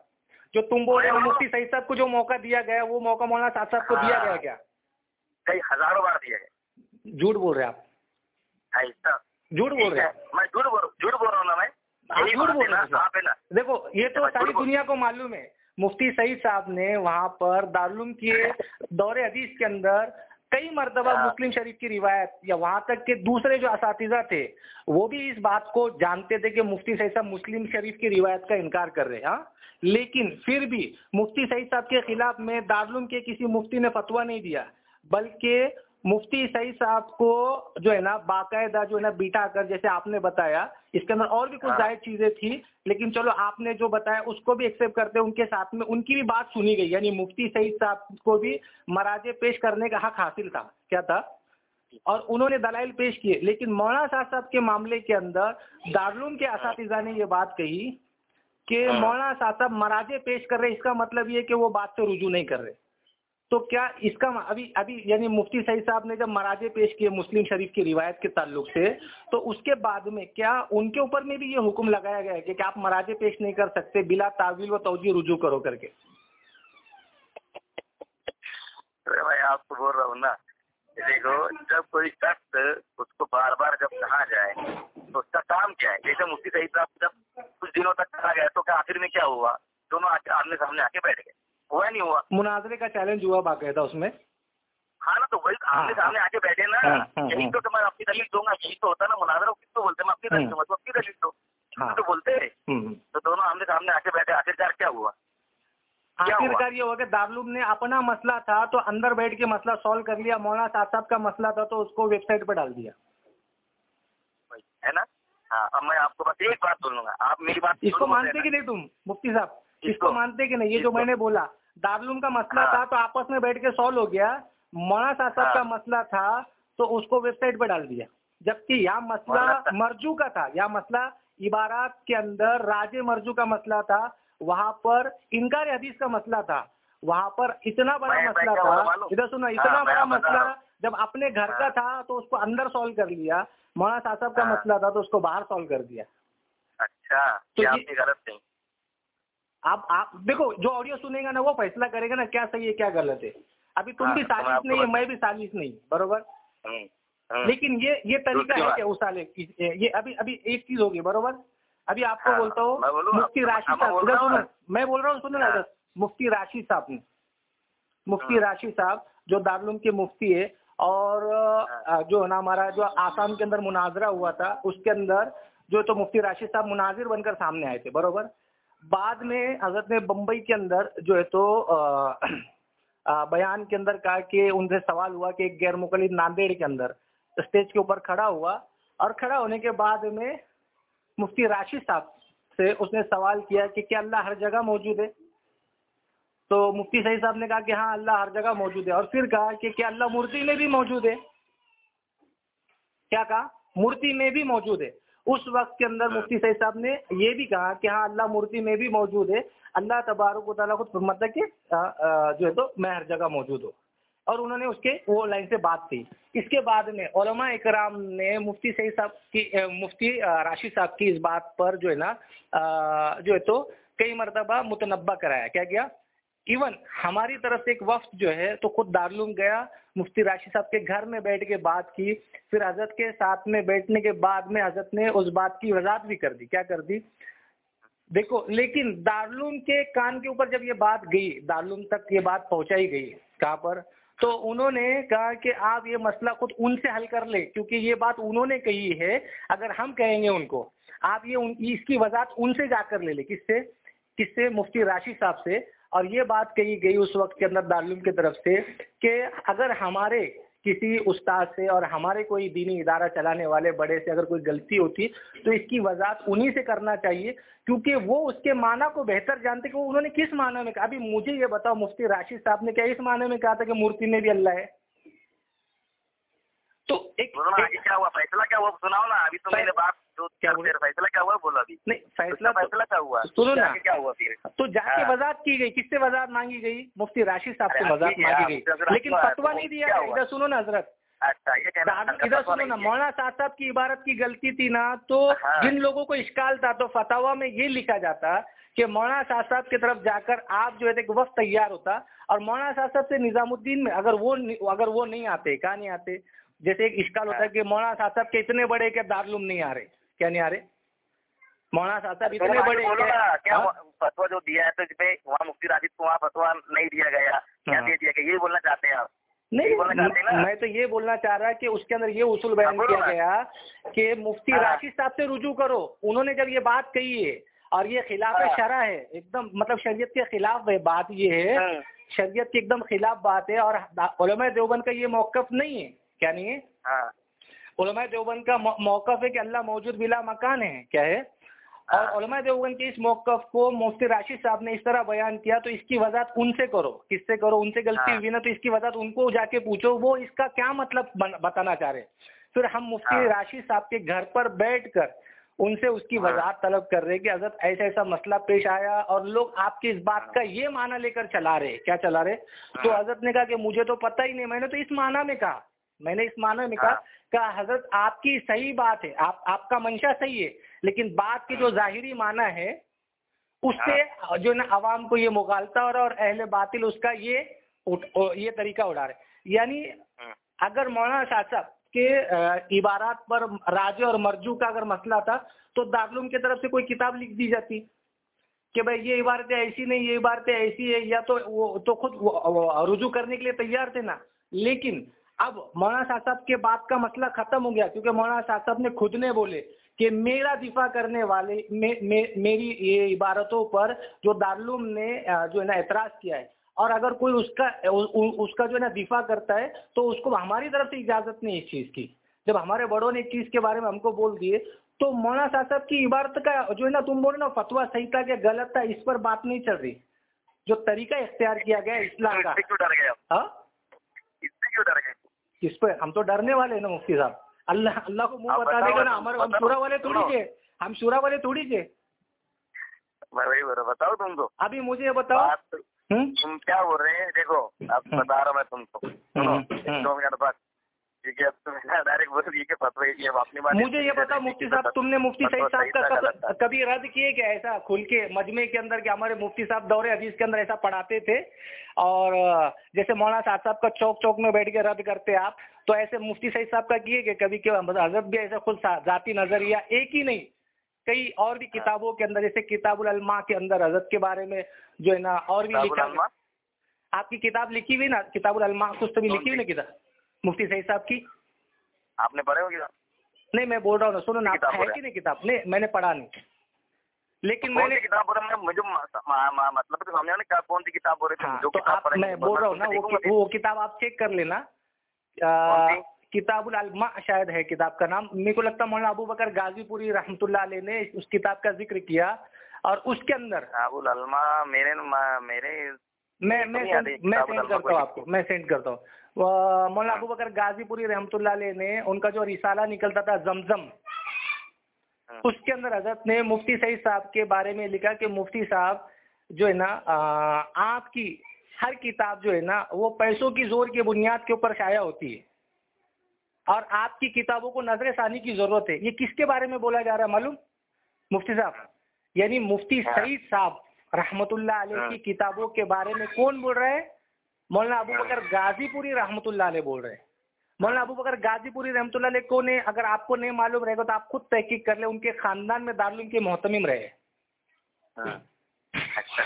Speaker 1: جو تم بول رہے ہو مفتی سعید صاحب کو جو موقع دیا گیا وہ موقع مولانا صاحب صاحب کو دیا
Speaker 2: ہاں۔
Speaker 1: گیا کیا؟
Speaker 2: کئی ہزاروں بار دیا ہے
Speaker 1: جھوٹ بول رہے آپ۔
Speaker 2: ایسا
Speaker 1: جھوٹ بول رہے ہیں
Speaker 2: میں جھوٹ بول جھوٹ بول رہا ہوں نا میں؟
Speaker 1: جھوٹ بول
Speaker 2: نا
Speaker 1: دیکھو یہ تو ساری دنیا کو معلوم ہے۔ مفتی سعید صاحب نے وہاں پر دارالعلوم کے دور حدیث کے اندر کئی مرتبہ
Speaker 2: ہاں۔
Speaker 1: مسلم شریف کی روایت یا وہاں تک کہ دوسرے جو اساتذہ تھے وہ بھی اس بات کو جانتے تھے کہ مفتی سعید صاحب مسلم شریف کی روایت کا انکار کر رہے ہیں ہاں لیکن پھر بھی مفتی سعید صاحب کے خلاف میں دارالعلوم کے کسی مفتی نے فتویٰ نہیں دیا بلکہ مفتی سعید صاحب کو جو ہے نا باقاعدہ جو ہے نا بیٹا کر جیسے آپ نے بتایا اس کے اندر اور بھی کچھ
Speaker 2: ہاں۔
Speaker 1: ظاہر چیزیں تھیں لیکن چلو آپ نے جو بتایا اس کو بھی ایکسیپٹ کرتے ان کے ساتھ میں ان کی بھی بات سنی گئی یعنی مفتی سعید صاحب کو بھی مراجے پیش کرنے کا حق حاصل تھا کیا تھا اور انہوں نے دلائل پیش کیے لیکن مولانا صاحب صاحب کے معاملے کے اندر دارالعلوم کے اساتذہ نے یہ بات کہی کہ
Speaker 2: ہاں۔
Speaker 1: مولانا صاحب مراجے پیش کر رہے اس کا مطلب یہ کہ وہ بات سے رجوع نہیں کر رہے تو کیا اس کا ابھی ابھی یعنی مفتی سعید صاحب نے جب مراجے پیش کیے مسلم شریف کی روایت کے تعلق سے، تو اس کے بعد میں کیا ان کے اوپر میں بھی یہ حکم لگایا گیا ہے کہ آپ مراجے پیش نہیں کر سکتے بلا تعویل و توجہ رجوع کرو کر کے؟
Speaker 2: بھائی، آپ کو بول رہا ہوں نا۔ دیکھو، جب کوئی شخص اس کو بار بار جب کہا جائے، تو اس کا کام کیا ہے؟ جیسے مفتی صحیح صاحب جب کچھ دنوں تک کہا گیا تو کیا آخر میں کیا ہوا؟ دونوں آمنے سامنے آ کے بیٹھ گئے۔ ہوا نہیں ہوا۔
Speaker 1: مناظرے کا چیلنج ہوا باقاعدہ اس میں۔
Speaker 2: ہاں نا تو وہی آمنے سامنے آ کے بیٹھے نا
Speaker 1: ہاں، ہاں،
Speaker 2: یہی تو میں دلیل دوں گا یہی تو ہوتا نا مناظرہ کس کو بولتے میں دلیل دوں گا تو دلیل دو۔
Speaker 1: ہاں۔
Speaker 2: تو بولتے تو دونوں آمنے سامنے آ کے بیٹھے کیا ہوا؟
Speaker 1: آخرکار یہ ہوا کہ دارالعلوم نے اپنا مسئلہ تھا تو اندر بیٹھ کے مسئلہ سالو کر لیا مولانا صاحب صاحب کا مسئلہ تھا تو اس کو ویب سائٹ پہ ڈال دیا۔
Speaker 2: ہے نا؟ ہاں اب میں آپ کو بس ایک بات بولوں گا۔ آپ میری بات
Speaker 1: اس کو مانتے کہ نہیں تم؟ مفتی صاحب۔ اس کو؟ مانتے کہ نہیں یہ جو؟ میں نے بولا دارالعلوم کا مسئلہ
Speaker 2: ہاں۔
Speaker 1: تھا تو آپس میں بیٹھ کے سالو ہو گیا مولانا صاحب
Speaker 2: ہاں۔
Speaker 1: کا مسئلہ تھا تو اس کو ویب سائٹ پہ ڈال دیا جبکہ یہاں مسئلہ مرجو کا تھا یا مسئلہ عبارات کے اندر راج مرجو کا مسئلہ تھا وہاں پر انکار حدیث کا مسئلہ تھا وہاں پر اتنا بڑا مسئلہ تھا؟ ادھر سنو
Speaker 2: ہاں،
Speaker 1: اتنا بڑا مسئلہ۔ جب اپنے گھر کا۔ تھا تو اس کو اندر سالو کر لیا مولانا صاحب کا۔ مسئلہ تھا تو اس کو باہر سالو کر دیا
Speaker 2: اچھا یہ
Speaker 1: یہ-
Speaker 2: آپ
Speaker 1: آپ دیکھو جو آڈیو سنے گا نا وہ فیصلہ کرے گا نا کیا صحیح ہے کیا غلط ہے ابھی تم
Speaker 2: ہاں،
Speaker 1: بھی سالس
Speaker 2: کو
Speaker 1: نہیں ہے میں بھی سالس نہیں برابر
Speaker 2: ہوں، ہوں۔
Speaker 1: لیکن یہ یہ طریقہ ہے
Speaker 2: بات-
Speaker 1: کہ اسالے کی یہ ابھی ابھی ایک چیز ہوگی برابر ابھی آپ کو
Speaker 2: ہاں،
Speaker 1: بولتا ہوں مفتی راشد صاحب۔ میں بول رہا ہوں سنو نا
Speaker 2: ہاں۔
Speaker 1: مفتی راشد صاحب نے مفتی
Speaker 2: ہاں۔
Speaker 1: راشد صاحب جو دارالعلوم کے مفتی ہے اور جو ہے نا ہمارا جو آسام کے اندر مناظرہ ہوا تھا اس کے اندر جو تو مفتی راشد صاحب مناظر بن کر سامنے آئے تھے برابر بعد میں حضرت نے بمبئی کے اندر جو ہے تو بیان کے اندر کہا کہ ان سے سوال ہوا کہ ایک غیر مقلد ناندیڑ کے اندر اسٹیج کے اوپر کھڑا ہوا اور کھڑا ہونے کے بعد میں مفتی راشد صاحب سے اس نے سوال کیا کہ کیا اللہ ہر جگہ موجود ہے؟ تو مفتی صحیح صاحب نے کہا کہ ہاں اللہ ہر جگہ موجود ہے اور پھر کہا کہ کیا اللہ مورتی میں بھی موجود ہے؟ کیا کہا؟ مورتی میں بھی موجود ہے۔ اس وقت کے اندر مفتی صحیح صاحب نے یہ بھی کہا کہ ہاں اللہ مورتی میں بھی موجود ہے۔ اللہ تبارک و تعالیٰ خود ہے کہ جو ہے تو میں ہر جگہ موجود ہوں اور انہوں نے اس کے وہ لائن سے بات کی۔ اس کے بعد میں علماء اکرام نے مفتی صحیح صاحب کی مفتی راشد صاحب کی اس بات پر جو ہے نا جو ہے تو کئی مرتبہ متنبع کرایا۔ کیا کیا؟ ایون ہماری طرف سے ایک وفد جو ہے تو خود دارالعلوم گیا۔ مفتی راشد صاحب کے گھر میں بیٹھ کے بات کی، پھر حضرت کے ساتھ میں بیٹھنے کے بعد میں حضرت نے اس بات کی وضاحت بھی کر دی۔ کیا کر دی؟ دیکھو، لیکن دارالعلوم کے کان کے اوپر جب یہ بات گئی، دارالعلوم تک یہ بات پہنچائی گئی۔ کہاں پر؟ تو انہوں نے کہا کہ آپ یہ مسئلہ خود ان سے حل کر لیں، کیونکہ یہ بات انہوں نے کہی ہے، اگر ہم کہیں گے ان کو، آپ یہ اس کی وضاحت ان سے جا کر لے لیں۔ کس سے؟ کس سے؟ مفتی راشد صاحب سے۔ اور یہ بات کہی گئی اس وقت کے اندر دارالعلوم کی طرف سے کہ اگر ہمارے کسی استاد سے اور ہمارے کوئی دینی ادارہ چلانے والے بڑے سے اگر کوئی غلطی ہوتی تو اس کی وضاحت انہی سے کرنا چاہیے کیونکہ وہ اس کے معنی کو بہتر جانتے کہ وہ انہوں نے کس معنی میں کہا۔ ابھی مجھے یہ بتاؤ، مفتی راشد صاحب نے کیا اس معنی میں کہا تھا کہ مورتی میں بھی اللہ ہے؟ تو ایک
Speaker 2: کیا ہوا فیصلہ کیا ہوا سناؤ نا ابھی تو میں نے بات جو
Speaker 1: کیا
Speaker 2: کیا
Speaker 1: بولے؟
Speaker 2: فیصلہ کیا ہوا بولا ابھی
Speaker 1: نہیں
Speaker 2: اس کا
Speaker 1: فیصلہ تو-
Speaker 2: فیصلہ کیا ہوا
Speaker 1: سنو نا
Speaker 2: آگے کیا ہوا پھر
Speaker 1: تو جا کے۔ وضاحت کی گئی کس سے وضاحت مانگی گئی مفتی راشد صاحب سے وضاحت مانگی گئی لیکن فتوا
Speaker 2: تو
Speaker 1: نہیں دیا؟ ادھر سنو نا حضرت ادھر سنو نا مولانا صاحب صاحب کی عبارت کی غلطی تھی نا تو۔ جن لوگوں کو اشکال تھا تو فتوا میں یہ لکھا جاتا کہ مولانا صاحب صاحب کی طرف جا کر آپ جو ہے ایک وقت تیار ہوتا اور مولانا صاحب صاحب سے نظام الدین میں اگر وہ اگر وہ نہیں آتے کہاں نہیں آتے جیسے ایک اشکال ہوتا ہے کہ مولانا صاحب صاحب کے اتنے بڑے کہ دارالعلوم نہیں آ رہے کیا نہیں آ رہے مولانا صاحب صاحب اتنے بڑے
Speaker 2: کیا
Speaker 1: ہاں؟
Speaker 2: فتوا جو دیا ہے تو وہاں مفتی راشد کو وہاں فتوا نہیں دیا گیا کیا
Speaker 1: ہاں۔
Speaker 2: دے دیا گیا یہ بولنا چاہتے ہیں آپ
Speaker 1: نہیں؟ میں تو یہ بولنا چاہ رہا کہ اس کے اندر یہ اصول بیان کیا۔ گیا کہ مفتی
Speaker 2: ہاں۔
Speaker 1: راشد صاحب سے رجوع کرو انہوں نے جب یہ بات کہی ہے اور یہ خلاف۔ شرع ہے ایک دم مطلب شریعت کے خلاف ہے بات یہ ہے۔ شریعت کے ایک دم خلاف بات ہے اور علماء دیوبند کا یہ موقف نہیں ہے کیا نہیں ہے؟
Speaker 2: ہاں۔
Speaker 1: علماء دیوبند کا مو- موقف ہے کہ اللہ موجود بلا مکان ہے۔ کیا ہے؟ اور
Speaker 2: ہاں۔
Speaker 1: علماء دیوبند کے اس موقف کو مفتی راشد صاحب نے اس طرح بیان کیا تو اس کی وضاحت ان سے کرو۔ کس سے کرو؟ ان سے غلطی
Speaker 2: ہاں۔
Speaker 1: ہوئی نا تو اس کی وضاحت ان کو جا کے پوچھو۔ وہ اس کا کیا مطلب بتانا چاہ رہے پھر ہم مفتی
Speaker 2: ہاں۔
Speaker 1: راشد صاحب کے گھر پر بیٹھ کر ان سے اس کی وضاحت طلب کر رہے کہ حضرت ایسا ایسا مسئلہ پیش آیا اور لوگ آپ کی اس بات کا یہ معنی لے کر چلا رہے کیا چلا رہے تو حضرت نے کہا کہ مجھے تو پتہ ہی نہیں میں نے تو اس معنی میں کہا۔ میں نے اس معنی میں کہا کہ حضرت آپ کی صحیح بات ہے آپ آپ کا منشا صحیح ہے لیکن بات کی جو ظاہری معنی ہے اس سے جو ہے نا عوام کو یہ مغالتا ہو رہا اور اہل باطل اس کا یہ یہ طریقہ اڑا رہے یعنی اگر مولانا شاہ صاحب کے عبارات پر راجے اور مرجو کا اگر مسئلہ تھا تو دارالعلوم کی طرف سے کوئی کتاب لکھ دی جاتی کہ بھائی یہ عبارتیں ایسی نہیں یہ عبارتیں ایسی ہے یا تو وہ تو خود رجوع کرنے کے لیے تیار تھے نا۔ لیکن اب مولانا شاہ صاحب کے بات کا مسئلہ ختم ہو گیا کیونکہ مولانا شاہ صاحب نے خود نے بولے کہ میرا دفاع کرنے والے میری یہ عبارتوں پر جو دارالعلوم نے جو ہے نا اعتراض کیا ہے اور اگر کوئی اس کا اس کا جو ہے نا دفاع کرتا ہے تو اس کو ہماری طرف سے اجازت نہیں اس چیز کی۔ جب ہمارے بڑوں نے ایک چیز کے بارے میں ہم کو بول دیے تو مولانا شاہ صاحب کی عبارت کا جو ہے نا تم بولے نا فتوا صحیح تھا کہ غلط تھا اس پر بات نہیں چل رہی۔ جو طریقہ اختیار کیا گیا اسلام کا۔ ہاں؟ کس پہ ہم تو ڈرنے والے نا مفتی صاحب۔ اللہ اللہ کو منہ بتا دے گا نا ہمارے ہم شورا والے تھوڑی کے ہم شورا والے تھوڑی کے
Speaker 2: بتاؤ تم تو
Speaker 1: ابھی مجھے بتاؤ۔
Speaker 2: تم کیا بول رہے ہیں؟ دیکھو اب بتا رہا میں تم کو۔ دو منٹ بعد
Speaker 1: مجھے یہ بتاؤ مفتی صاحب تم نے مفتی سعید صاحب کا کبھی رد کیے کہ ایسا کھل کے مجمع کے اندر کہ ہمارے مفتی صاحب دور حدیث کے اندر ایسا پڑھاتے تھے۔ اور جیسے مولانا صاحب صاحب کا چوک چوک میں بیٹھ کے رد کرتے آپ تو ایسے مفتی سعید صاحب کا کیے کہ کبھی حضرت بھی ایسا خود ذاتی نظریہ ایک ہی نہیں کئی اور بھی کتابوں کے اندر جیسے کتاب العلماء کے اندر حضرت کے بارے میں جو ہے نا اور بھی لکھا آپ کی کتاب لکھی ہوئی نا؟ کتاب العلماء کچھ تو بھی لکھی ہوئی نا کتاب؟ مفتی سعید صاحب کی؟
Speaker 2: آپ نے پڑھے ہو کتاب
Speaker 1: نہیں میں بول رہا ہوں سنو نا ہے کہ نہیں کتاب؟ نہیں میں نے پڑھا نہیں۔ لیکن میں نے
Speaker 2: کتاب مجھے مطلب سامنے کیا کون سی کتاب بول رہے
Speaker 1: میں بول رہا ہوں نا وہ کتاب آپ چیک کر لینا۔ کتاب العلماء شاید ہے کتاب کا نام۔ میرے کو لگتا مولانا ابو بکر غازی پوری رحمۃ اللہ علیہ نے اس کتاب کا ذکر کیا۔ اور اس کے اندر میں سینڈ کرتا ہوں آپ کو میں سینڈ کرتا ہوں۔ مولانا ابو بکر غازی پوری رحمۃ اللہ علیہ نے ان کا جو رسالہ نکلتا تھا زمزم ہاں۔ اس کے اندر حضرت نے مفتی سعید صاحب کے بارے میں لکھا کہ مفتی صاحب جو ہے نا آپ کی ہر کتاب جو ہے نا وہ پیسوں کی زور کی بنیاد کے اوپر شائع ہوتی ہے اور آپ کی کتابوں کو نظر ثانی کی ضرورت ہے یہ کس کے بارے میں بولا جا رہا ہے معلوم مفتی صاحب یعنی مفتی ہاں۔ سعید صاحب رحمت اللہ علیہ ہاں۔ کی کتابوں کے بارے میں کون بول رہے ہیں مولانا ابو بکر غازی پوری رحمۃ اللہ علیہ بول رہے ہیں۔ مولانا ابو بکر غازی پوری رحمۃ اللہ علیہ کون ہے اگر آپ کو نہیں معلوم رہے گا تو آپ خود تحقیق کر لیں ان کے خاندان میں دارالعلوم کے محتمم رہے۔
Speaker 2: ہاں۔ اچھا۔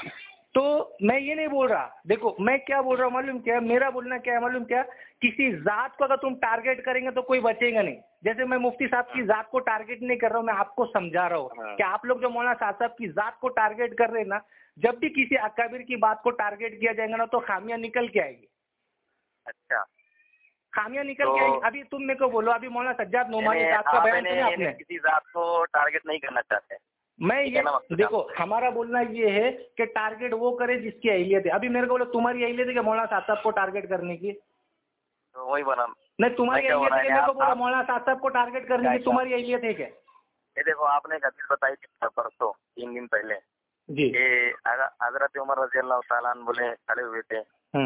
Speaker 1: تو میں یہ نہیں بول رہا۔ دیکھو میں کیا بول رہا ہوں معلوم کیا؟ میرا بولنا کیا ہے معلوم کیا؟ کسی ذات کو اگر تم ٹارگیٹ کریں گے تو کوئی بچے گا نہیں۔ جیسے میں مفتی صاحب کی ذات کو ٹارگیٹ نہیں کر رہا ہوں میں آپ کو سمجھا رہا ہوں۔ کہ آپ لوگ جو مولانا صاحب صاحب کی ذات کو ٹارگیٹ کر رہے ہیں نا جب بھی کسی اکابر کی بات کو ٹارگیٹ کیا جائے گا نا تو خامیاں نکل کے آئے گی۔
Speaker 2: اچھا۔
Speaker 1: خامیاں نکل کے آئے گی۔ ابھی تم میرے کو بولو ابھی مولانا سجاد نعمانی
Speaker 2: یعنی
Speaker 1: صاحب کا بیان سنا آپ نے؟
Speaker 2: کسی ذات کو ٹارگیٹ نہیں کرنا چاہتے۔
Speaker 1: میں یہ دیکھو ہمارا بولنا یہ ہے کہ ٹارگیٹ وہ کرے جس کی اہلیت ہے۔ ابھی میرے کو بولو تمہاری اہلیت ہے کہ مولانا صاحب صاحب کو ٹارگیٹ کرنے کی؟
Speaker 2: وہی بنا۔
Speaker 1: نہیں تمہاری اہلیت ہے کہ میرے کو بولو مولانا صاحب صاحب کو ٹارگیٹ کرنے کی تمہاری اہلیت ہے کیا
Speaker 2: یہ دیکھو آپ نے ایک حدیث بتائی تھی پرسوں تین دن پہلے۔
Speaker 1: جی۔
Speaker 2: حضرت عمر رضی اللہ تعالیٰ بولے کھڑے ہوئے تھے۔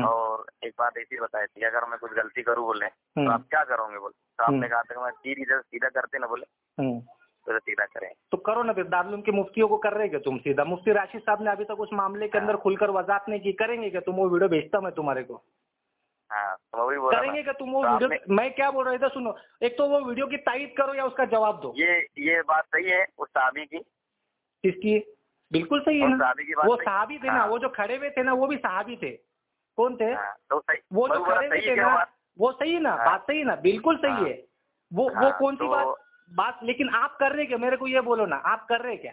Speaker 2: اور ایک بات ایسی بتائی تھی اگر میں کچھ غلطی کروں بولے تو آپ کیا کرو گے بولے؟ تو آپ نے کہا تھا کہ میں تیر ادھر سیدھا کرتے نا بولے۔ تو سیدھا کریں۔
Speaker 1: تو کرو نا پھر دارالعلوم کے مفتیوں کو کر رہے گا تم سیدھا؟ مفتی راشد صاحب نے ابھی تک اس معاملے کے اندر کھل کر وضاحت نہیں کی۔ کریں گے کہ تم؟ وہ ویڈیو بھیجتا میں تمہارے کو۔ کریں گے کہ تم؟ وہ ویڈیو میں کیا بول رہا ہوں؟ سنو۔ ایک تو وہ ویڈیو کی تائید کرو یا اس کا جواب دو۔
Speaker 2: یہ یہ بات صحیح ہے اس صحابی کی۔
Speaker 1: کس کی؟ بالکل صحیح ہے نا؟ وہ صحابی تھے نا وہ جو کھڑے ہوئے تھے نا وہ بھی صحابی تھے۔ کون تھے؟ وہ جو کھڑے ہوئے تھے نا وہ صحیح نا؟ بات صحیح نا؟ بالکل صحیح ہے۔ وہ وہ کون سی بات بات لیکن آپ کر رہے کیا؟ میرے کو یہ بولو نا آپ کر رہے کیا؟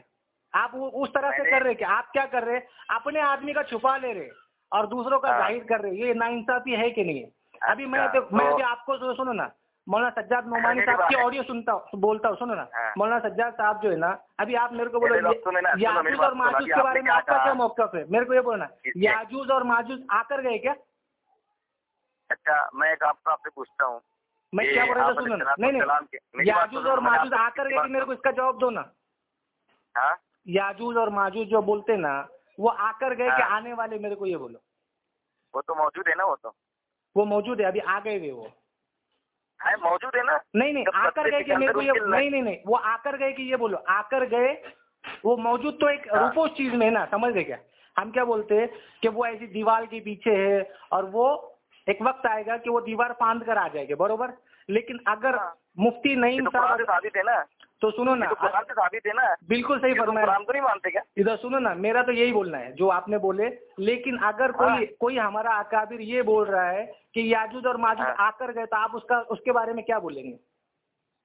Speaker 1: آپ اس طرح سے کر رہے کیا؟ آپ کیا کر رہے؟ اپنے آدمی کا چھپا لے رہے اور دوسروں کا ظاہر کر رہے۔ یہ نا انصافی ہے کہ نہیں ابھی میں میں ابھی آپ کو سنو نا مولانا سجاد نعمانی صاحب کی ہاں، آڈیو سنتا ہوں بولتا ہوں سنو نا۔ ہاں۔ مولانا سجاد صاحب جو ہے نا ابھی آپ میرے کو بولو یاجوز اور ماجوز کے بارے میں آپ کا کیا موقف ہے؟ میرے کو یہ بولنا یاجوز اور ماجوز آ کر گئے کیا؟
Speaker 2: اچھا میں ایک آپ کو آپ سے پوچھتا ہوں۔
Speaker 1: میں کیا بول رہا سنو نا۔ نہیں نہیں یاجوز اور ماجوز آ کر گئے میرے کو اس کا جواب دو نا۔
Speaker 2: ہاں؟ یاجوز
Speaker 1: اور
Speaker 2: ماجوز
Speaker 1: جو بولتے نا وہ آ کر گئے کہ آنے والے میرے کو یہ بولو۔ وہ تو موجود ہے نا وہ تو۔ وہ موجود ہے ابھی
Speaker 2: آ
Speaker 1: گئے ہوئے وہ۔ موجود ہے نا؟ نہیں نہیں آ کر
Speaker 2: گئے
Speaker 1: کہ میرے
Speaker 2: کو یہ نہیں نہیں نہیں وہ آ کر گئے کہ یہ بولو
Speaker 1: آ کر گئے وہ موجود تو ایک روپوش چیز میں ہے نا سمجھ گئے کیا؟ ہم کیا بولتے
Speaker 2: ہیں کہ وہ ایسی
Speaker 1: دیوار
Speaker 2: کے
Speaker 1: پیچھے ہے
Speaker 2: اور
Speaker 1: وہ
Speaker 2: ایک
Speaker 1: وقت آئے گا کہ وہ دیوار باندھ کر آ جائے گا برابر؟ لیکن اگر مفتی نہیں ہے نا۔ تو سنو نا بالکل صحیح فرمایا۔ ادھر سنو نا میرا تو یہی بولنا ہے جو آپ نے بولے۔
Speaker 2: لیکن
Speaker 1: اگر ہاں۔
Speaker 2: کوئی
Speaker 1: کوئی ہمارا اکابر یہ بول رہا ہے کہ یاجود اور
Speaker 2: ماجود
Speaker 1: ہاں۔
Speaker 2: آ کر
Speaker 1: گئے تو
Speaker 2: آپ اس
Speaker 1: کا اس
Speaker 2: کے
Speaker 1: بارے
Speaker 2: میں
Speaker 1: کیا بولیں
Speaker 2: گے؟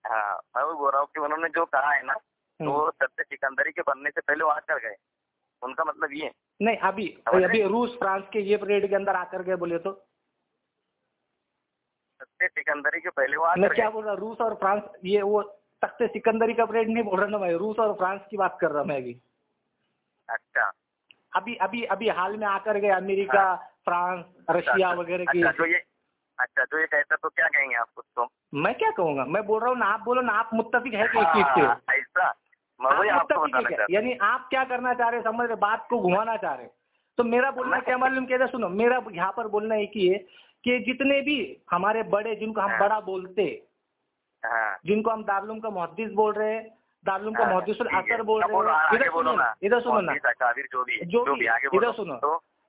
Speaker 1: ہاں میں وہ
Speaker 2: بول رہا ہوں کہ انہوں
Speaker 1: نے
Speaker 2: جو
Speaker 1: کہا
Speaker 2: ہے نا
Speaker 1: ہاں۔
Speaker 2: وہ
Speaker 1: سطح
Speaker 2: سکندری
Speaker 1: کے بننے سے
Speaker 2: پہلے
Speaker 1: وہ آ کر گئے۔ ان کا مطلب یہ نہیں ابھی ابھی روس فرانس کے
Speaker 2: یہ
Speaker 1: پریڈ کے اندر آ
Speaker 2: کر گئے
Speaker 1: بولے تو۔ سطح سکندری کے پہلے وہ آ کر گئے کیا بول رہا روس اور فرانس یہ وہ تخت سکندری
Speaker 2: کا
Speaker 1: پریڈ نہیں
Speaker 2: بول
Speaker 1: رہا
Speaker 2: نا
Speaker 1: میں
Speaker 2: روس
Speaker 1: اور فرانس کی بات کر رہا میں ابھی اچھا۔ ابھی
Speaker 2: ابھی
Speaker 1: ابھی حال
Speaker 2: میں
Speaker 1: آ کر
Speaker 2: گئے امریکہ
Speaker 1: ہاں۔
Speaker 2: فرانس
Speaker 1: اچھا،
Speaker 2: اچھا۔ رشیا وغیرہ کی۔ اچھا،, اچھا تو یہ کہتا
Speaker 1: تو
Speaker 2: کیا
Speaker 1: کہیں
Speaker 2: گے
Speaker 1: آپ اس کو میں
Speaker 2: کیا کہوں گا؟ میں بول رہا ہوں نا آپ بولو نا آپ
Speaker 1: متفق ہے کہ اس چیز سے؟ ہاں، ایسا۔ یعنی آپ کیا کرنا چاہ رہے سمجھ رہے بات کو گھمانا چاہ رہے تو میرا بولنا ہاں۔ کیا معلوم
Speaker 2: کہتا
Speaker 1: سنو
Speaker 2: میرا
Speaker 1: یہاں
Speaker 2: پر بولنا ایک ہی
Speaker 1: ہے کہ جتنے
Speaker 2: بھی
Speaker 1: ہمارے
Speaker 2: بڑے جن کو
Speaker 1: ہم
Speaker 2: بڑا
Speaker 1: بولتے جن کو ہم دارالعلوم کا محدث بول رہے ہیں دارالعلوم کا محدث الاثر بول رہے ہیں۔ ادھر سنو نا
Speaker 2: جو
Speaker 1: بھی ادھر سنو۔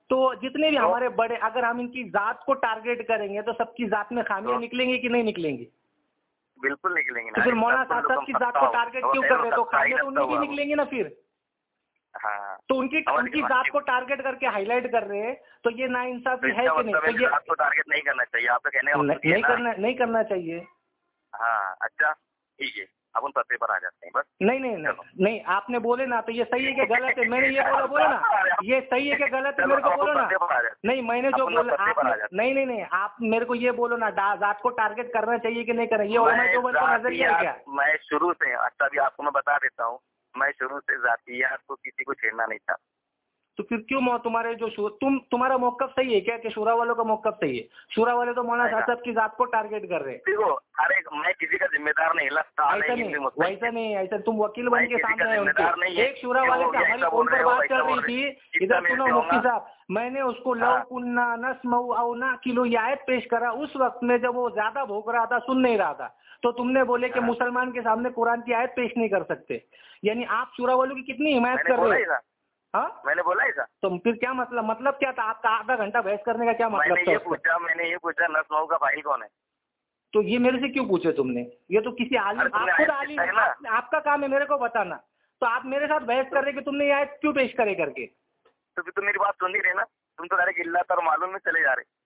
Speaker 1: تو جتنے
Speaker 2: بھی ہمارے بڑے اگر ہم ان کی ذات کو ٹارگیٹ کریں گے تو سب کی ذات میں خامیاں نکلیں گی کہ
Speaker 1: نہیں نکلیں گی؟ بالکل نکلیں گے پھر مولانا صاحب صاحب کی ذات کو ٹارگیٹ کیوں کر رہے تو خامیاں تو ان کی نکلیں گی
Speaker 2: نا
Speaker 1: پھر۔ تو ان کی ان کی ذات کو
Speaker 2: ٹارگیٹ کر کے ہائی لائٹ کر رہے ہیں
Speaker 1: تو یہ نا انصافی ہے کہ نہیں؟ نہیں
Speaker 2: کرنا
Speaker 1: چاہیے
Speaker 2: نہیں کرنا
Speaker 1: چاہیے۔ ہاں
Speaker 2: اچھا
Speaker 1: ٹھیک
Speaker 2: ہے۔ اب
Speaker 1: ان پتے
Speaker 2: پر
Speaker 1: آ جاتے
Speaker 2: ہیں
Speaker 1: بس۔
Speaker 2: نہیں
Speaker 1: نہیں
Speaker 2: آپ
Speaker 1: نے
Speaker 2: بولے نا
Speaker 1: تو
Speaker 2: یہ
Speaker 1: صحیح
Speaker 2: ہے
Speaker 1: کہ
Speaker 2: غلط ہے۔
Speaker 1: میں
Speaker 2: نے
Speaker 1: یہ
Speaker 2: بولا
Speaker 1: بولا
Speaker 2: نا۔
Speaker 1: یہ
Speaker 2: صحیح
Speaker 1: ہے کہ غلط ہے
Speaker 2: میرے
Speaker 1: کو بولو نا۔ نہیں میں نے جو بولا نہیں نہیں آپ میرے کو یہ بولو نا ذات کو ٹارگیٹ کرنا چاہیے کہ نہیں کرنا یہ میں
Speaker 2: شروع
Speaker 1: سے اچھا بھی آپ کو میں بتا دیتا ہوں۔ میں شروع سے ذاتیات کو کسی کو چھیڑنا
Speaker 2: نہیں
Speaker 1: چاہتا۔
Speaker 2: تو
Speaker 1: پھر
Speaker 2: کیوں
Speaker 1: تمہارے جو
Speaker 2: شور... تم تمہارا
Speaker 1: موقف صحیح ہے کیا کہ شورا والوں کا موقف صحیح ہے؟ شورا والے تو مولانا
Speaker 2: صاحب
Speaker 1: کی
Speaker 2: ذات
Speaker 1: کو
Speaker 2: ٹارگیٹ کر رہے ہیں۔ کا ذمہ دار نہیں ایسا
Speaker 1: نہیں ویسا نہیں ایسا تم وکیل بن کے سامنے ایک شورا
Speaker 2: والے سے
Speaker 1: ہماری فون
Speaker 2: پر
Speaker 1: بات
Speaker 2: چل رہی تھی؟
Speaker 1: ادھر سنو مفتی صاحب میں نے اس کو لو کنہ نسم نہ کلو یہ پیش کرا۔ اس وقت میں جب وہ زیادہ
Speaker 2: بھوک رہا تھا سن نہیں رہا تھا تو تم نے بولے کہ مسلمان کے سامنے قرآن کی آیت پیش
Speaker 1: نہیں کر سکتے۔ یعنی آپ شورا والوں کی کتنی حمایت کر رہے ہیں ہاں؟ میں نے بولا ایسا۔ تو پھر کیا مطلب مطلب کیا تھا؟ آپ کا آدھا گھنٹہ بحث کرنے کا کیا مطلب میں نے یہ پوچھا میں نے یہ پوچھا نرس مئو کا فائل کون ہے؟ تو یہ میرے سے کیوں پوچھے تم نے؟ یہ تو کسی عالم آپ خود عالم آپ کا کام ہے میرے کو بتانا۔ تو آپ میرے ساتھ بحث کر رہے کہ تم نے یہ آیت کیوں پیش کرے کر کے؟ تو پھر تم میری بات
Speaker 2: سن نہیں رہے نا۔ تم تو ڈائریکٹ اللہ اور معلوم میں چلے
Speaker 1: جا رہے۔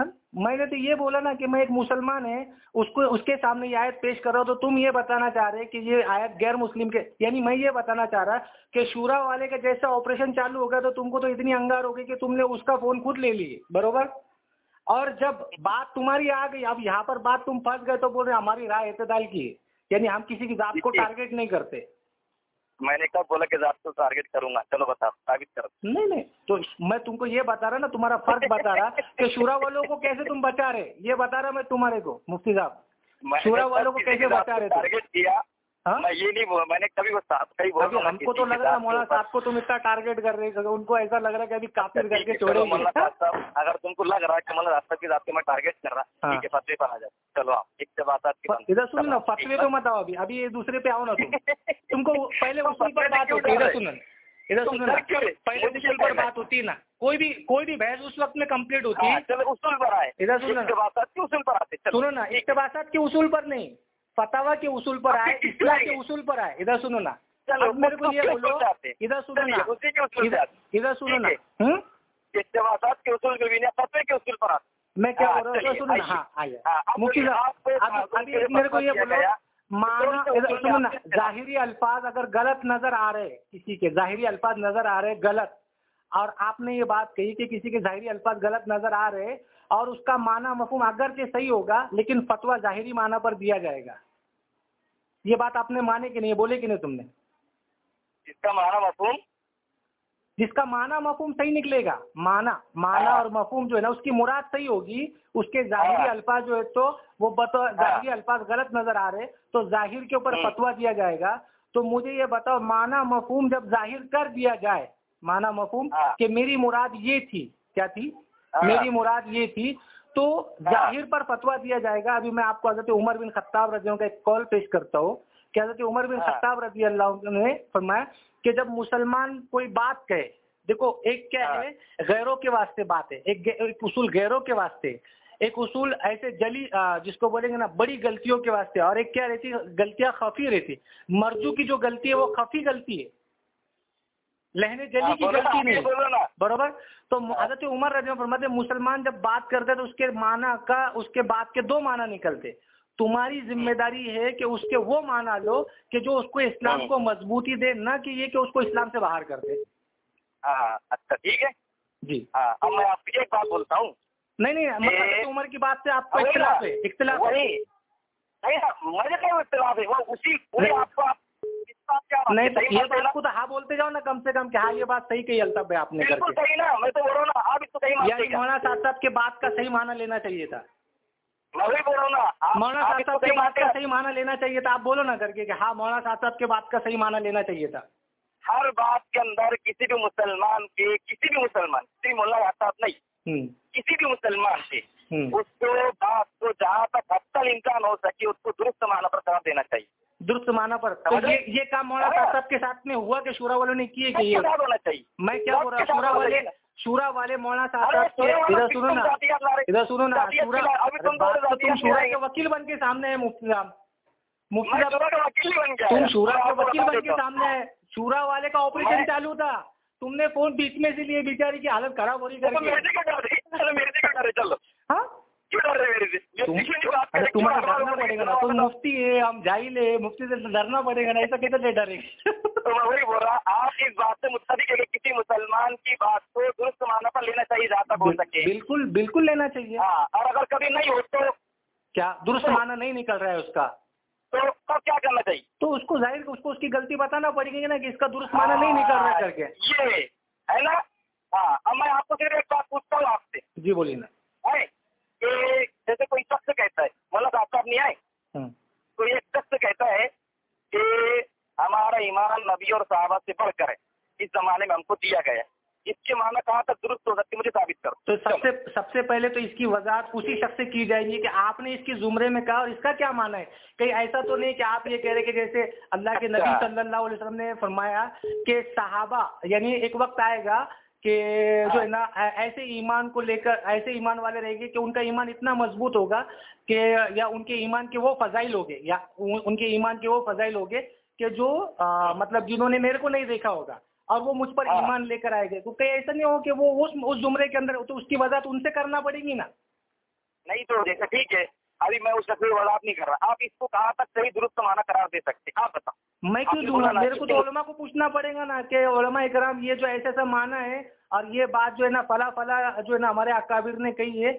Speaker 1: ہاں؟ میں نے تو یہ بولا نا کہ میں ایک مسلمان ہے اس کو اس کے سامنے یہ آیت پیش کر رہا ہوں تو تم یہ بتانا
Speaker 2: چاہ
Speaker 1: رہے
Speaker 2: کہ
Speaker 1: یہ آیت
Speaker 2: غیر
Speaker 1: مسلم
Speaker 2: کے یعنی
Speaker 1: میں
Speaker 2: یہ
Speaker 1: بتانا چاہ
Speaker 2: رہا کہ
Speaker 1: شورا
Speaker 2: والے کا جیسا آپریشن چالو ہو گیا تو تم کو
Speaker 1: تو
Speaker 2: اتنی
Speaker 1: انگار ہوگی
Speaker 2: کہ
Speaker 1: تم
Speaker 2: نے
Speaker 1: اس کا
Speaker 2: فون خود
Speaker 1: لے
Speaker 2: لیے
Speaker 1: برابر؟ اور جب بات تمہاری آ گئی اب یہاں پر بات تم پھنس گئے تو بول
Speaker 2: رہے
Speaker 1: ہماری
Speaker 2: رائے اعتدال
Speaker 1: کی
Speaker 2: ہے یعنی ہم کسی کی ذات کو ٹارگیٹ نہیں کرتے۔ میں نے کب بولا کہ ذات کو ٹارگیٹ
Speaker 1: کروں
Speaker 2: گا۔ چلو بتا ثابت کرو۔ نہیں نہیں۔ تو میں تم کو یہ بتا
Speaker 1: رہا نا تمہارا
Speaker 2: فرق
Speaker 1: بتا
Speaker 2: رہا
Speaker 1: کہ
Speaker 2: شورا
Speaker 1: والوں کو کیسے تم بچا رہے؟ یہ بتا رہا میں تمہارے کو
Speaker 2: مفتی
Speaker 1: صاحب۔ شورا
Speaker 2: والوں کو
Speaker 1: کیسے
Speaker 2: بچا
Speaker 1: رہے ٹارگیٹ
Speaker 2: کیا۔
Speaker 1: ہاں؟
Speaker 2: یہ
Speaker 1: نہیں میں
Speaker 2: نے
Speaker 1: کبھی ہم
Speaker 2: کو تو لگ
Speaker 1: رہا
Speaker 2: ہے
Speaker 1: صاحب
Speaker 2: کو
Speaker 1: تم
Speaker 2: اتنا ٹارگیٹ
Speaker 1: کر رہے ان کو ایسا لگ رہا ہے کہ ابھی اچھا، کر کے مولانا
Speaker 2: صاحب
Speaker 1: اگر
Speaker 2: تم کو لگ رہا
Speaker 1: ہے کہ مولانا
Speaker 2: کو میں ٹارگیٹ کر رہا ہاں۔ پر آ
Speaker 1: جاؤ۔ چلو ادھر سن پہ مت آؤ ابھی ابھی دوسرے پہ آؤ
Speaker 2: نا تم۔
Speaker 1: تم
Speaker 2: کو
Speaker 1: پہلے
Speaker 2: پر
Speaker 1: بات ہوتی ادھر ادھر پہلے اصول
Speaker 2: پر
Speaker 1: بات ہوتی نا۔
Speaker 2: کوئی
Speaker 1: بھی
Speaker 2: کوئی
Speaker 1: بھی
Speaker 2: بحث اس وقت میں
Speaker 1: کمپلیٹ ہوتی
Speaker 2: ہاں،
Speaker 1: ہے۔
Speaker 2: اصول پر آئے۔ ادھر
Speaker 1: اقتباسات
Speaker 2: کے
Speaker 1: اصول پر آتے
Speaker 2: سنو
Speaker 1: نا
Speaker 2: اقتباسات کے اصول پر نہیں۔ فتوا کے اصول پر آئے اصلاح
Speaker 1: کے اصول
Speaker 2: پر
Speaker 1: آئے۔ ادھر سنو
Speaker 2: نا۔
Speaker 1: میرے کو
Speaker 2: یہ
Speaker 1: بولو ادھر
Speaker 2: سنو نا۔
Speaker 1: ادھر
Speaker 2: سنو
Speaker 1: نا۔
Speaker 2: میں کیا
Speaker 1: بول
Speaker 2: رہا
Speaker 1: ہوں؟
Speaker 2: ہاں،
Speaker 1: میرے کو یہ
Speaker 2: بولو۔
Speaker 1: مانا
Speaker 2: سنو نا
Speaker 1: ظاہری
Speaker 2: الفاظ
Speaker 1: اگر
Speaker 2: غلط
Speaker 1: نظر
Speaker 2: آ
Speaker 1: رہے
Speaker 2: کسی کے
Speaker 1: ظاہری الفاظ نظر آ رہے غلط اور آپ نے یہ بات کہی کہ کسی کے ظاہری الفاظ غلط نظر آ رہے اور اس کا معنی مفہوم اگرچہ صحیح ہوگا لیکن فتویٰ ظاہری معنی پر دیا جائے گا۔ یہ بات آپ نے مانے کہ نہیں بولے کہ نہیں تم نے؟ جس کا معنی مفہوم؟ جس
Speaker 2: کا معنی مفہوم
Speaker 1: صحیح نکلے گا۔ معنی معنی ہاں۔ اور
Speaker 2: مفہوم
Speaker 1: جو ہے نا اس کی مراد صحیح ہوگی۔ اس کے ظاہری
Speaker 2: ہاں۔
Speaker 1: الفاظ جو ہے تو وہ ہاں۔ ظاہری الفاظ غلط نظر آ رہے تو ظاہر کے اوپر
Speaker 2: فتوا
Speaker 1: دیا جائے گا۔ تو مجھے یہ بتاؤ معنی مفہوم جب ظاہر کر دیا جائے معنی مفہوم کہ میری مراد یہ تھی کیا تھی؟ میری مراد یہ تھی تو
Speaker 2: ہاں۔
Speaker 1: ظاہر پر فتوا دیا جائے گا۔ ابھی میں آپ کو حضرت عمر بن خطاب رضی اللہ کا ایک کال پیش کرتا ہوں کہ حضرت عمر بن
Speaker 2: ہاں۔
Speaker 1: خطاب رضی اللہ عنہ نے فرمایا کہ جب مسلمان کوئی بات کہے دیکھو ایک کیا ہے غیروں کے واسطے بات ہے۔ ایک ایک اصول غیروں کے واسطے۔ ایک اصول ایسے جلی جس کو بولیں گے نا بڑی غلطیوں کے واسطے۔ اور ایک کیا رہتی غلطیاں خفی رہتی۔ مرجو کی جو غلطی ہے وہ خفی غلطی ہے۔ لہنے جلی کی غلطی نہیں برابر؟ تو حضرت عمر رضی اللہ فرماتے مسلمان جب بات کرتے تو اس کے معنی کا اس کے بعد کے دو معنی نکلتے تمہاری ذمہ داری ہے کہ اس کے وہ معنی لو کہ جو اس کو اسلام کو مضبوطی دے نہ کہ یہ کہ اس کو اسلام سے باہر کر دے۔
Speaker 2: اچھا ٹھیک ہے۔
Speaker 1: جی۔
Speaker 2: اب میں آپ کی ایک بات بولتا ہوں۔
Speaker 1: نہیں نہیں حضرت عمر کی بات سے آپ کو اختلاف ہے اختلاف ہے۔
Speaker 2: مجھے کیا اختلاف ہے؟ وہ اسی پورے آپ کو
Speaker 1: نہیں تو یہ تو ہاں بولتے جاؤ نا کم سے کم کہ ہاں یہ بات صحیح کہی الطف ہے آپ نے
Speaker 2: صحیح نا میں تو بول رہا ہوں نا آپ اس کو صحیح
Speaker 1: مولانا صاحب صاحب کے بات کا صحیح معنی لینا چاہیے تھا۔
Speaker 2: میں وہی بول رہا ہوں نا
Speaker 1: مولانا صاحب صاحب کے بات کا صحیح معنی لینا چاہیے تھا آپ بولو نا کر کے کہ ہاں مولانا صاحب صاحب کے بات کا صحیح معنی لینا چاہیے تھا۔
Speaker 2: ہر بات کے اندر کسی بھی مسلمان کے کسی بھی مسلمان کسی مولانا صاحب نہیں کسی بھی مسلمان کے اس کو بات کو جہاں تک حتی امکان ہو سکے اس کو درست معنی پر قرار دینا چاہیے
Speaker 1: درست معنی پر یہ کام مولانا صاحب کے ساتھ میں ہوا کہ شورا والوں نے کیے کہ یہ
Speaker 2: ہونا چاہیے
Speaker 1: میں کیا بول رہا ہوں شورا والے شورا والے مولانا صاحب ادھر سنو نا ادھر سنو نا شورا تم شورا کے وکیل بن کے سامنے ہے مفتی صاحب مفتی صاحب تم شورا کے وکیل بن کے سامنے ہے شورا والے کا آپریشن چالو تھا تم نے فون بیچ میں سے لیے بیچاری کی حالت خراب ہو رہی
Speaker 2: چلو
Speaker 1: ہاں؟ تمہیں ڈرنا پڑے گا نا۔ تم مفتی ہے ہم جاہل ہے مفتی سے ڈرنا پڑے گا نا۔ ایسا کیسے ڈرے
Speaker 2: وہی بول رہا آپ اس بات سے متفق ہے کسی مسلمان کی بات کو درست معنی پر لینا چاہیے جہاں تک ہو سکے۔
Speaker 1: بالکل بالکل لینا چاہیے۔
Speaker 2: ہاں اور اگر کبھی نہیں ہو تو
Speaker 1: کیا؟ درست معنی نہیں نکل رہا ہے اس کا۔
Speaker 2: تو تب کیا کرنا چاہیے؟
Speaker 1: تو اس کو ظاہر اس کو اس کی غلطی بتانا پڑے گی نا کہ اس کا درست معنی نہیں نکل رہا کر کے۔
Speaker 2: یہ ہے نا؟ ہاں اب میں آپ کو صرف ایک بات پوچھتا ہوں آپ سے۔
Speaker 1: جی بولیے نا۔
Speaker 2: جیسے کوئی شخص کہتا ہے مطلب آپ صاحب نہیں آئے۔ کوئی ایک شخص کہتا ہے کہ ہمارا ایمان نبی اور صحابہ سے بڑھ کر ہے۔ اس زمانے میں ہم کو دیا گیا ہے۔ اس کے معنی کہاں تک درست ہو سکتی مجھے ثابت کرو۔
Speaker 1: تو سب سے سب سے پہلے تو اس کی وضاحت اسی شخص سے کی جائے گی کہ آپ نے اس کی زمرے میں کہا اور اس کا کیا معنی ہے؟ کہیں ایسا تو نہیں کہ آپ یہ کہہ رہے کہ جیسے اللہ کے نبی صلی اللہ علیہ وسلم نے فرمایا کہ صحابہ یعنی ایک وقت آئے گا کہ جو ہے نا ایسے ایمان کو لے کر ایسے ایمان والے رہے گے کہ ان کا ایمان اتنا مضبوط ہوگا کہ یا ان کے ایمان کے وہ فضائل ہوگے یا ان کے ایمان کے وہ فضائل ہوگے کہ جو مطلب جنہوں نے میرے کو نہیں دیکھا ہوگا۔ اور وہ مجھ پر ایمان لے کر آئے گے تو کہیں ایسا نہیں ہو کہ وہ اس اس زمرے کے اندر تو اس کی وجہ ان سے کرنا پڑے گی نا۔
Speaker 2: نہیں تو جیسا ٹھیک ہے۔ ابھی میں اس شخص وضاحت نہیں کر رہا۔ آپ اس کو کہاں تک صحیح درست معنی قرار دے سکتے آپ بتاؤ۔
Speaker 1: میں کیوں دوں گا؟ میرے کو تو علماء کو پوچھنا پڑے گا نا کہ علماء اکرام یہ جو ایسا ایسا معنی ہے اور یہ بات جو ہے نا فلا فلا جو ہے نا ہمارے اکابر نے کہی ہے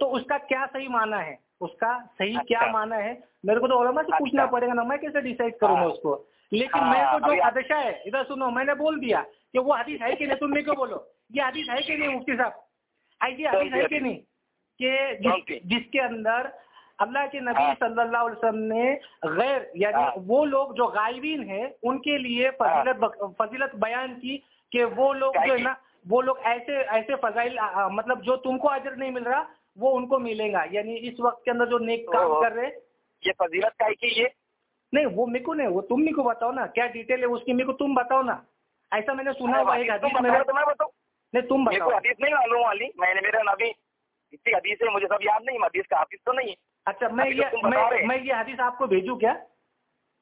Speaker 1: تو اس کا کیا صحیح معنی ہے؟ اس کا صحیح کیا معنی ہے؟ میرے کو تو علماء سے پوچھنا پڑے گا نا میں کیسے ڈیسائڈ کروں گا اس کو؟ لیکن میرے کو جو حدشہ ہے ادھر سنو میں نے بول دیا کہ وہ حدیث ہے کہ نہیں تم نے کیوں بولو۔ یہ حدیث ہے کہ نہیں مفتی صاحب؟ یہ حدیث ہے کہ نہیں؟ کہ جس کے اندر اللہ کے نبی صلی اللہ علیہ وسلم نے غیر یعنی وہ لوگ جو غائبین ہیں ان کے لیے فضیلت فضیلت بیان کی کہ وہ لوگ جو ہے نا وہ لوگ ایسے ایسے فضائل مطلب جو تم کو اجر نہیں مل رہا وہ ان کو ملے گا۔ یعنی اس وقت کے اندر جو نیک کام کر رہے
Speaker 2: یہ فضیلت کا ہے یہ
Speaker 1: نہیں وہ میرے کو نہیں وہ تم میرے کو بتاؤ نا کیا ڈیٹیل ہے اس کی؟ میرے کو تم بتاؤ نا۔ ایسا میں نے سنا ہوا ایک حدیث میرے نہیں تم بتاؤ۔
Speaker 2: حدیث نہیں معلوم والی۔ میں نے میرا نبی اتنی حدیث ہے مجھے سب یاد نہیں حدیث کا حافظ تو نہیں۔ ہے
Speaker 1: اچھا میں یہ میں یہ حدیث آپ کو بھیجوں کیا؟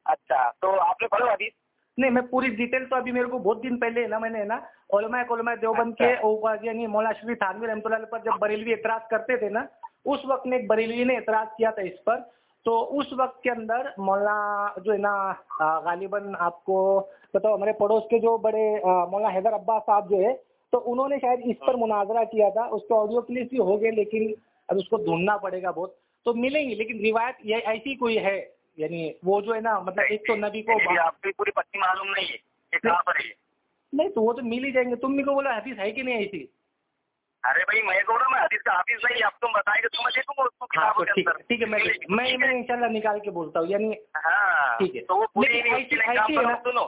Speaker 2: اچھا تو آپ نے پڑھو حدیث۔
Speaker 1: نہیں میں پوری ڈیٹیل تو ابھی میرے کو بہت دن پہلے نا میں نے نا علماء علماء دیوبند کے یعنی مولانا شریف تھانوی رحمۃ اللہ پر جب بریلوی اعتراض کرتے تھے نا اس وقت میں ایک بریلوی نے اعتراض کیا تھا اس پر۔ تو اس وقت کے اندر مولانا جو ہے نا غالباً آپ کو بتاؤ ہمارے پڑوس کے جو بڑے مولانا حیدر عباس صاحب جو ہے تو انہوں نے شاید اس پر مناظرہ کیا تھا۔ اس کے آڈیو کلپ بھی ہو گئے لیکن اب اس کو ڈھونڈنا پڑے گا بہت۔ تو ملیں گی لیکن روایت یہ ایسی کوئی ہے؟ یعنی وہ جو ہے نا مطلب ایک تو نبی کو
Speaker 2: آپ کی پوری پتی معلوم نہیں ہے
Speaker 1: نہیں تو وہ تو مل ہی جائیں گے۔ تم بھی کو بولو حدیث ہے کہ نہیں ایسی؟
Speaker 2: ارے بھائی میں کو میں حدیث کا حافظ نہیں اب تم بتائیں گے تو میں دیکھوں گا اس کو
Speaker 1: ہاں
Speaker 2: کتابوں
Speaker 1: تو
Speaker 2: کے
Speaker 1: ٹھیک
Speaker 2: اندر۔
Speaker 1: ہے ٹھیک ہے میں میں میں ان شاء اللہ نکال کے بولتا ہوں یعنی
Speaker 2: ہاں
Speaker 1: ٹھیک ہے۔
Speaker 2: تو وہ پوری سنو سنو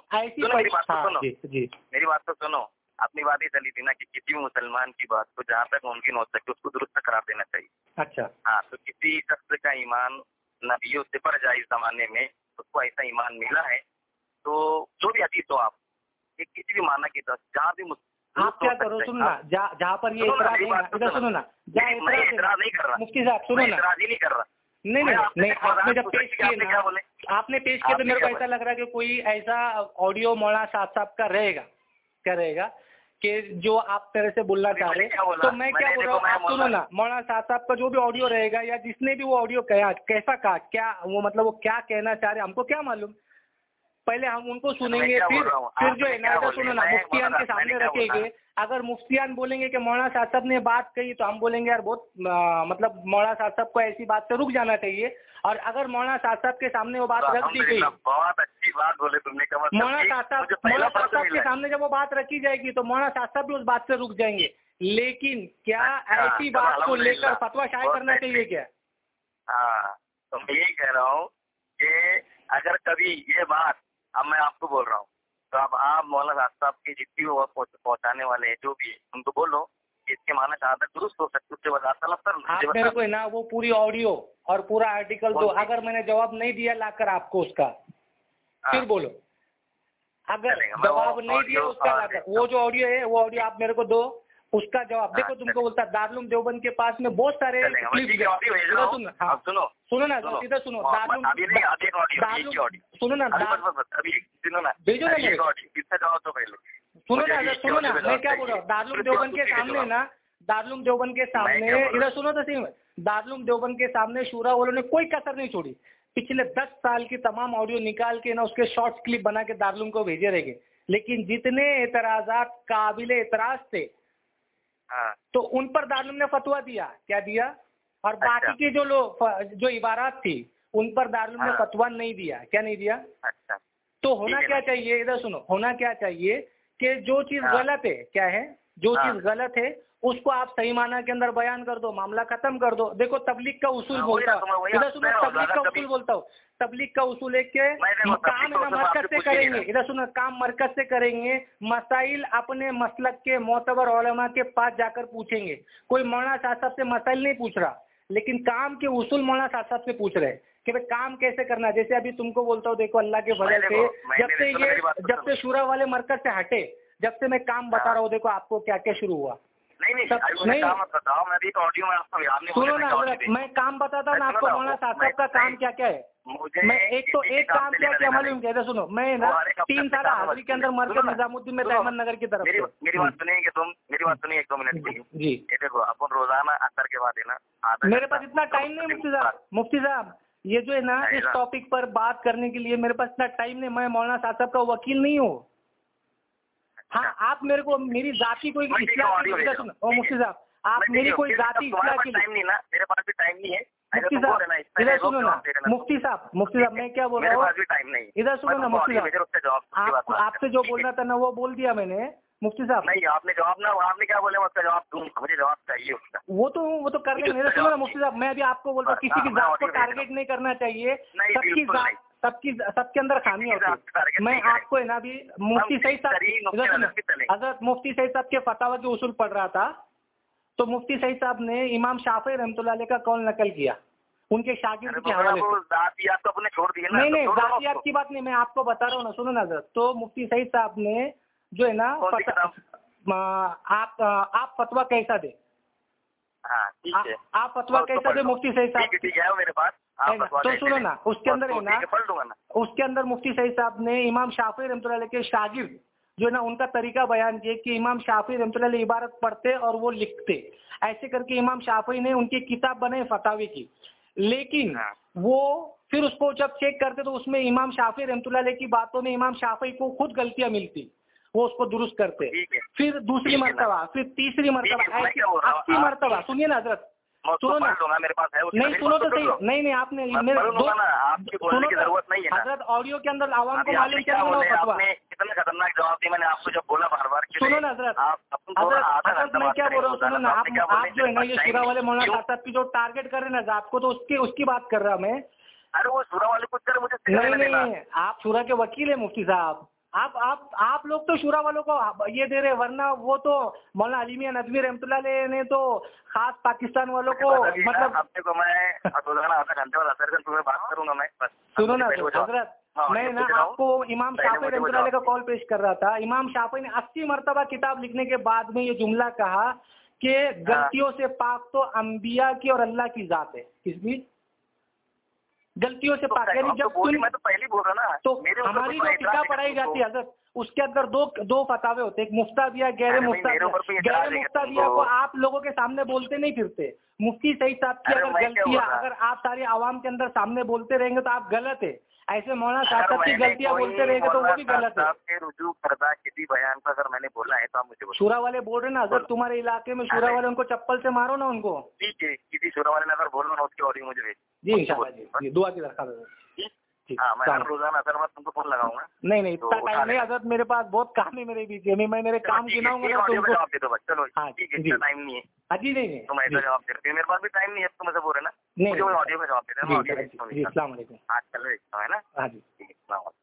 Speaker 2: میری بات تو
Speaker 1: ہاں
Speaker 2: سنو۔
Speaker 1: جی جی۔
Speaker 2: میری بات تو سنو اپنی بات ہی چلی تھی نا کہ کسی بھی مسلمان کی بات کو جہاں تک ممکن ہو سکے اس کو درست قرار دینا چاہیے۔
Speaker 1: اچھا۔
Speaker 2: ہاں تو کسی شخص کا ایمان نبیوں سے بڑھ جائے اس زمانے میں اس کو ایسا ایمان ملا ہے تو جو بھی حدیث ہو آپ کسی بھی معنی کی طرف جہاں بھی
Speaker 1: آپ کیا کرو سنو نا جہاں پر یہ اعتراض ہے ادھر
Speaker 2: سنو۔
Speaker 1: نا جہاں اعتراض ہے مفتی صاحب سنو نا۔
Speaker 2: نہیں
Speaker 1: نہیں
Speaker 2: آپ
Speaker 1: نے جب پیش کیے
Speaker 2: کیا
Speaker 1: نا؟ آپ نے پیش کیا تو میرے کو ایسا لگ رہا ہے کہ کوئی ایسا آڈیو مولانا صاحب صاحب کا رہے گا کیا رہے گا کہ جو آپ میرے سے بولنا چاہ رہے؟ تو میں کیا بول رہا ہوں آپ سنو نا مولانا صاحب صاحب کا جو بھی آڈیو رہے گا یا جس نے بھی وہ آڈیو کہا کیسا کہا کیا وہ مطلب وہ کیا کہنا چاہ رہے ہم کو کیا معلوم؟ پہلے ہم ان کو سنیں گے پھر؟ پھر جو
Speaker 2: بولے؟
Speaker 1: سنو نا مفتیان کے سامنے رکھیں؟ گے اگر مفتیان بولیں گے کہ مولانا صاحب صاحب نے بات کہی تو ہم بولیں گے یار بہت مطلب مولانا صاحب صاحب کو ایسی بات سے رک جانا چاہیے اور اگر مولانا صاحب صاحب کے سامنے وہ بات رکھ دی گئی
Speaker 2: بہت اچھی بات بولے تم نے
Speaker 1: مولانا صاحب مولانا صاحب صاحب کے سامنے جب وہ بات رکھی جائے گی تو مولانا صاحب صاحب بھی اس بات سے رک جائیں گے لیکن کیا
Speaker 2: اچھا،
Speaker 1: ایسی بات کو لے کر فتوا شائع کرنا چاہیے۔ کیا
Speaker 2: ہاں تو میں یہی کہہ رہا ہوں کہ اگر کبھی یہ بات اب میں آپ کو بول رہا ہوں۔ تو اب آپ مولانا صاحب صاحب کی جتنی وہ پہنچ- پہنچانے والے ہیں جو بھی ہیں، ان کو بولو اس کے معنی شہادت درست ہو سکتی اس سے وضاحت طلب کر
Speaker 1: آپ
Speaker 2: مجھے
Speaker 1: میرے
Speaker 2: بتا
Speaker 1: کو ہے نا وہ پوری آڈیو اور پورا آرٹیکل دو؟ اگر میں نے جواب نہیں دیا لا کر آپ کو اس کا۔
Speaker 2: ہاں،
Speaker 1: پھر بولو۔ اگر جواب نہیں دیا اس کا لا کر۔ وہ جو آڈیو ہے وہ آڈیو آپ میرے کو دو۔ اس کا جواب
Speaker 2: ہاں،
Speaker 1: دیکھو تم کو۔ بولتا دارالعلوم دیوبند کے پاس میں بہت سارے سنو ہاں
Speaker 2: اب سنو۔
Speaker 1: نا ادھر سنو۔ سنو نا بھیجو نا سنو نا سنو نا میں کیا بول رہا ہوں؟ دارالعلوم دیوبند کے سامنے نا دارالعلوم دیوبند کے سامنے ادھر سنو تو صحیح دارالعلوم دیوبند کے سامنے شورا والوں نے کوئی کسر نہیں چھوڑی۔ پچھلے دس سال کی تمام آڈیو نکال کے نا اس کے شارٹ کلپ بنا کے دارالعلوم کو بھیجے رہے گے لیکن جتنے اعتراضات قابل اعتراض تھے
Speaker 2: ہاں
Speaker 1: تو ان پر دارالعلوم نے فتوا دیا کیا دیا اور
Speaker 2: اچھا۔
Speaker 1: باقی کے جو لوگ جو عبارات تھی ان پر دارالعلوم نے
Speaker 2: ہاں۔
Speaker 1: فتوا نہیں دیا کیا نہیں دیا
Speaker 2: اچھا
Speaker 1: تو ہونا کیا۔ چاہیے ادھر سنو ہونا کیا چاہیے کہ جو چیز
Speaker 2: ہاں۔
Speaker 1: غلط ہے کیا ہے جو
Speaker 2: ہاں۔
Speaker 1: چیز غلط ہے اس کو آپ صحیح معنی کے اندر بیان کر دو معاملہ ختم کر دو۔ دیکھو تبلیغ کا اصول
Speaker 2: ہاں،
Speaker 1: بولتا ہوں۔ ادھر سنو تبلیغ کا اصول بولتا ہوں۔ تبلیغ کا اصول ہے کہ کام مرکز
Speaker 2: سے
Speaker 1: کریں گے۔ ادھر سنو کام مرکز سے کریں گے۔ مسائل اپنے مسلک کے معتبر علماء کے پاس جا کر پوچھیں گے۔ کوئی مولانا صاحب صاحب سے مسائل نہیں پوچھ رہا لیکن کام کے اصول مولانا صاحب صاحب سے پوچھ رہے ہیں کہ بھائی کام کیسے کرنا ہے؟ جیسے ابھی تم کو بولتا ہوں دیکھو اللہ کے فضل سے جب سے یہ جب سے۔ شورا والے مرکز سے ہٹے جب سے میں کام بتا
Speaker 2: ہاں۔
Speaker 1: رہا ہوں دیکھو آپ کو کیا کیا شروع ہوا۔
Speaker 2: نہیں مت بتاؤ میں ابھی تو آڈیو میں آپ کو آپ نے
Speaker 1: سنو
Speaker 2: مجھے
Speaker 1: نا۔ میں کام بتاتا ہوں آپ کو
Speaker 2: نا،
Speaker 1: مولانا صاحب صاحب کا کام۔ کیا کیا ہے؟ میں ایک تو ایک
Speaker 2: کام
Speaker 1: کیا کیا معلوم تھا سنو میں نا تین سال حاضری کے اندر مرکز نظام الدین میں تیمن نگر کی طرف
Speaker 2: میری بات سنیے کہ تم میری بات سنیے ایک دو منٹ کے لیے
Speaker 1: جی۔
Speaker 2: یہ دیکھو اپن روزانہ اثر کے بعد ہے نا
Speaker 1: میرے پاس اتنا ٹائم نہیں مفتی صاحب مفتی صاحب یہ جو ہے نا اس۔ ٹاپک پر بات کرنے کے لیے میرے پاس اتنا ٹائم نہیں میں مولانا صاحب صاحب کا وکیل نہیں ہوں۔ ہاں آپ میرے کو میری ذاتی کوئی مفتی صاحب آپ میری کوئی ذاتی
Speaker 2: میرے
Speaker 1: مفتی صاحب نا مفتی صاحب مفتی صاحب میں کیا بول
Speaker 2: میرے
Speaker 1: رہا ہوں ادھر سنو نا مفتی صاحب آپ سے۔ جو؟ بولنا تھا نا وہ بول دیا میں نے مفتی صاحب
Speaker 2: نہیں آپ نے جواب نہ آپ نے کیا بولے میں اس کا جواب دوں مجھے جواب چاہیے اس کا
Speaker 1: وہ تو وہ تو کر لیں ادھر سنو نا مفتی صاحب میں ابھی آپ کو بولتا ہوں کسی کی ذات کو۔ ٹارگیٹ نہیں کرنا چاہیے سب کی ذات۔ سب کی سب کے اندر خامیاں
Speaker 2: ذات
Speaker 1: ہوتی ہیں میں آپ کو ہے نا ابھی مفتی سعید صاحب۔ حضرت مفتی سعید صاحب کے فتح کے اصول پڑھ رہا تھا تو مفتی سعید صاحب نے امام شافعی رحمۃ اللہ علیہ کا قول نقل کیا؟ ان کے شاگرد کے حوالے سے۔ نہیں نہیں ذاتیات۔ کی بات نہیں میں آپ کو بتا رہا ہوں نا سنو نا حضرت۔ تو مفتی سعید صاحب نے جو ہے نا
Speaker 2: کون
Speaker 1: آپ آپ فتوا کیسا دے؟
Speaker 2: ہاں ہے۔
Speaker 1: آپ- فتوا کیسا دے۔ مفتی سعید صاحب
Speaker 2: ٹھیک ہے ہے میرے پاس۔
Speaker 1: تو سنو؟ نا اس کے اندر ہے نا اس کے اندر مفتی سعید صاحب نے امام شافی رحمۃ اللہ علیہ کے شاگرد جو ہے نا ان کا طریقہ بیان کیا کہ امام شافی رحمۃ اللہ علیہ عبارت پڑھتے اور وہ لکھتے ایسے کر کے امام شافی نے ان کی کتاب بنائی فتاوی کی لیکن
Speaker 2: ہاں۔
Speaker 1: وہ پھر اس کو جب چیک کرتے تو اس میں امام شافی رحمۃ اللہ علیہ کی باتوں میں امام شافی کو خود غلطیاں ملتی وہ اس کو درست کرتے پھر دوسری۔ مرتبہ پھر تیسری مرتبہ؟ اسی مرتبہ سنیے نا حضرت نہیں سنو تو صحیح۔ نہیں آپ نے
Speaker 2: ضرورت نہیں ہے
Speaker 1: حضرت آڈیو کے اندر عوام کو معلوم
Speaker 2: کیا
Speaker 1: کتنا
Speaker 2: خطرناک
Speaker 1: جواب
Speaker 2: دیا
Speaker 1: میں
Speaker 2: نے آپ کو جب
Speaker 1: بولا
Speaker 2: بار
Speaker 1: بار
Speaker 2: سنو
Speaker 1: نا
Speaker 2: حضرت۔ حضرت میں
Speaker 1: کیا بول
Speaker 2: رہا
Speaker 1: ہوں؟
Speaker 2: سنو نا
Speaker 1: آپ جو ہے
Speaker 2: نا
Speaker 1: یہ شیرا والے مولانا صاحب کی جو ٹارگیٹ کر رہے ہیں نا آپ کو تو اس کی اس کی بات کر رہا میں۔ ارے وہ سورا والے کچھ نہیں نہیں آپ سورا کے
Speaker 2: وکیل
Speaker 1: ہیں مفتی
Speaker 2: صاحب۔ آپ
Speaker 1: آپ
Speaker 2: آپ
Speaker 1: لوگ
Speaker 2: تو شورا والوں کو یہ دے رہے
Speaker 1: ورنہ
Speaker 2: وہ تو
Speaker 1: مولانا
Speaker 2: علیمیہ
Speaker 1: نظمی
Speaker 2: رحمت
Speaker 1: اللہ
Speaker 2: علیہ
Speaker 1: نے
Speaker 2: تو
Speaker 1: خاص پاکستان
Speaker 2: والوں
Speaker 1: کو مطلب سنو نا حضرت میں نا آپ کو امام شافی
Speaker 2: رحمۃ اللہ
Speaker 1: علیہ
Speaker 2: کا کال پیش کر
Speaker 1: رہا
Speaker 2: تھا۔ امام
Speaker 1: شافی نے
Speaker 2: اسی
Speaker 1: مرتبہ کتاب لکھنے کے بعد میں یہ جملہ کہا کہ غلطیوں
Speaker 2: سے
Speaker 1: پاک
Speaker 2: تو انبیاء
Speaker 1: کی
Speaker 2: اور اللہ
Speaker 1: کی ذات ہے۔ کس بیچ غلطیوں سے پاک یعنی جب تو پہلے بول رہا نا۔ تو
Speaker 2: ہماری
Speaker 1: جو
Speaker 2: کتاب
Speaker 1: پڑھائی
Speaker 2: جاتی
Speaker 1: ہے حضرت اس کے اندر
Speaker 2: دو
Speaker 1: دو فتوے
Speaker 2: ہوتے ایک مفتا دیا غیر مفتا غیر مفتا دیا کو آپ لوگوں کے سامنے بولتے
Speaker 1: نہیں پھرتے۔ مفتی صحیح صاحب کی اگر غلطیاں اگر آپ سارے
Speaker 2: عوام
Speaker 1: کے اندر سامنے بولتے رہیں گے تو
Speaker 2: آپ غلط ہے ایسے مولانا صاحب صاحب کی غلطیاں بولتے رہیں گے تو
Speaker 1: وہ بھی غلط ہے شورا والے بول
Speaker 2: رہے
Speaker 1: ہیں
Speaker 2: نا اگر تمہارے
Speaker 1: علاقے
Speaker 2: میں شورا والے ان کو چپل
Speaker 1: سے مارو
Speaker 2: نا
Speaker 1: ان
Speaker 2: کو۔
Speaker 1: ٹھیک ہے
Speaker 2: کسی
Speaker 1: شورا والے نے اگر بولنا اس کی مجھے جی ان شاء
Speaker 2: اللہ
Speaker 1: جی
Speaker 2: دعا کی
Speaker 1: درخواست
Speaker 2: جی،
Speaker 1: ہاں
Speaker 2: میں روزانہ
Speaker 1: نہیں
Speaker 2: نہیں اتنا ٹائم نہیں حضرت
Speaker 1: میرے
Speaker 2: پاس بہت
Speaker 1: کام
Speaker 2: ہے میرے بیچ میں۔
Speaker 1: یعنی میں میرے کام
Speaker 2: گناؤں گا
Speaker 1: بس۔
Speaker 2: چلو ہاں، ٹائم جی۔ نہیں ہے۔ ہاں، جی نہیں نہیں۔ تو جی۔ میں جواب دے دیتا
Speaker 1: میرے
Speaker 2: پاس بھی
Speaker 1: ٹائم
Speaker 2: نہیں ہے تو بول
Speaker 1: رہے
Speaker 2: نا۔ میں
Speaker 1: جواب
Speaker 2: دے دینا
Speaker 1: جی السلام علیکم۔
Speaker 2: ہاں چلو ہے نا۔ ہاں جی۔
Speaker 1: السلام علیکم۔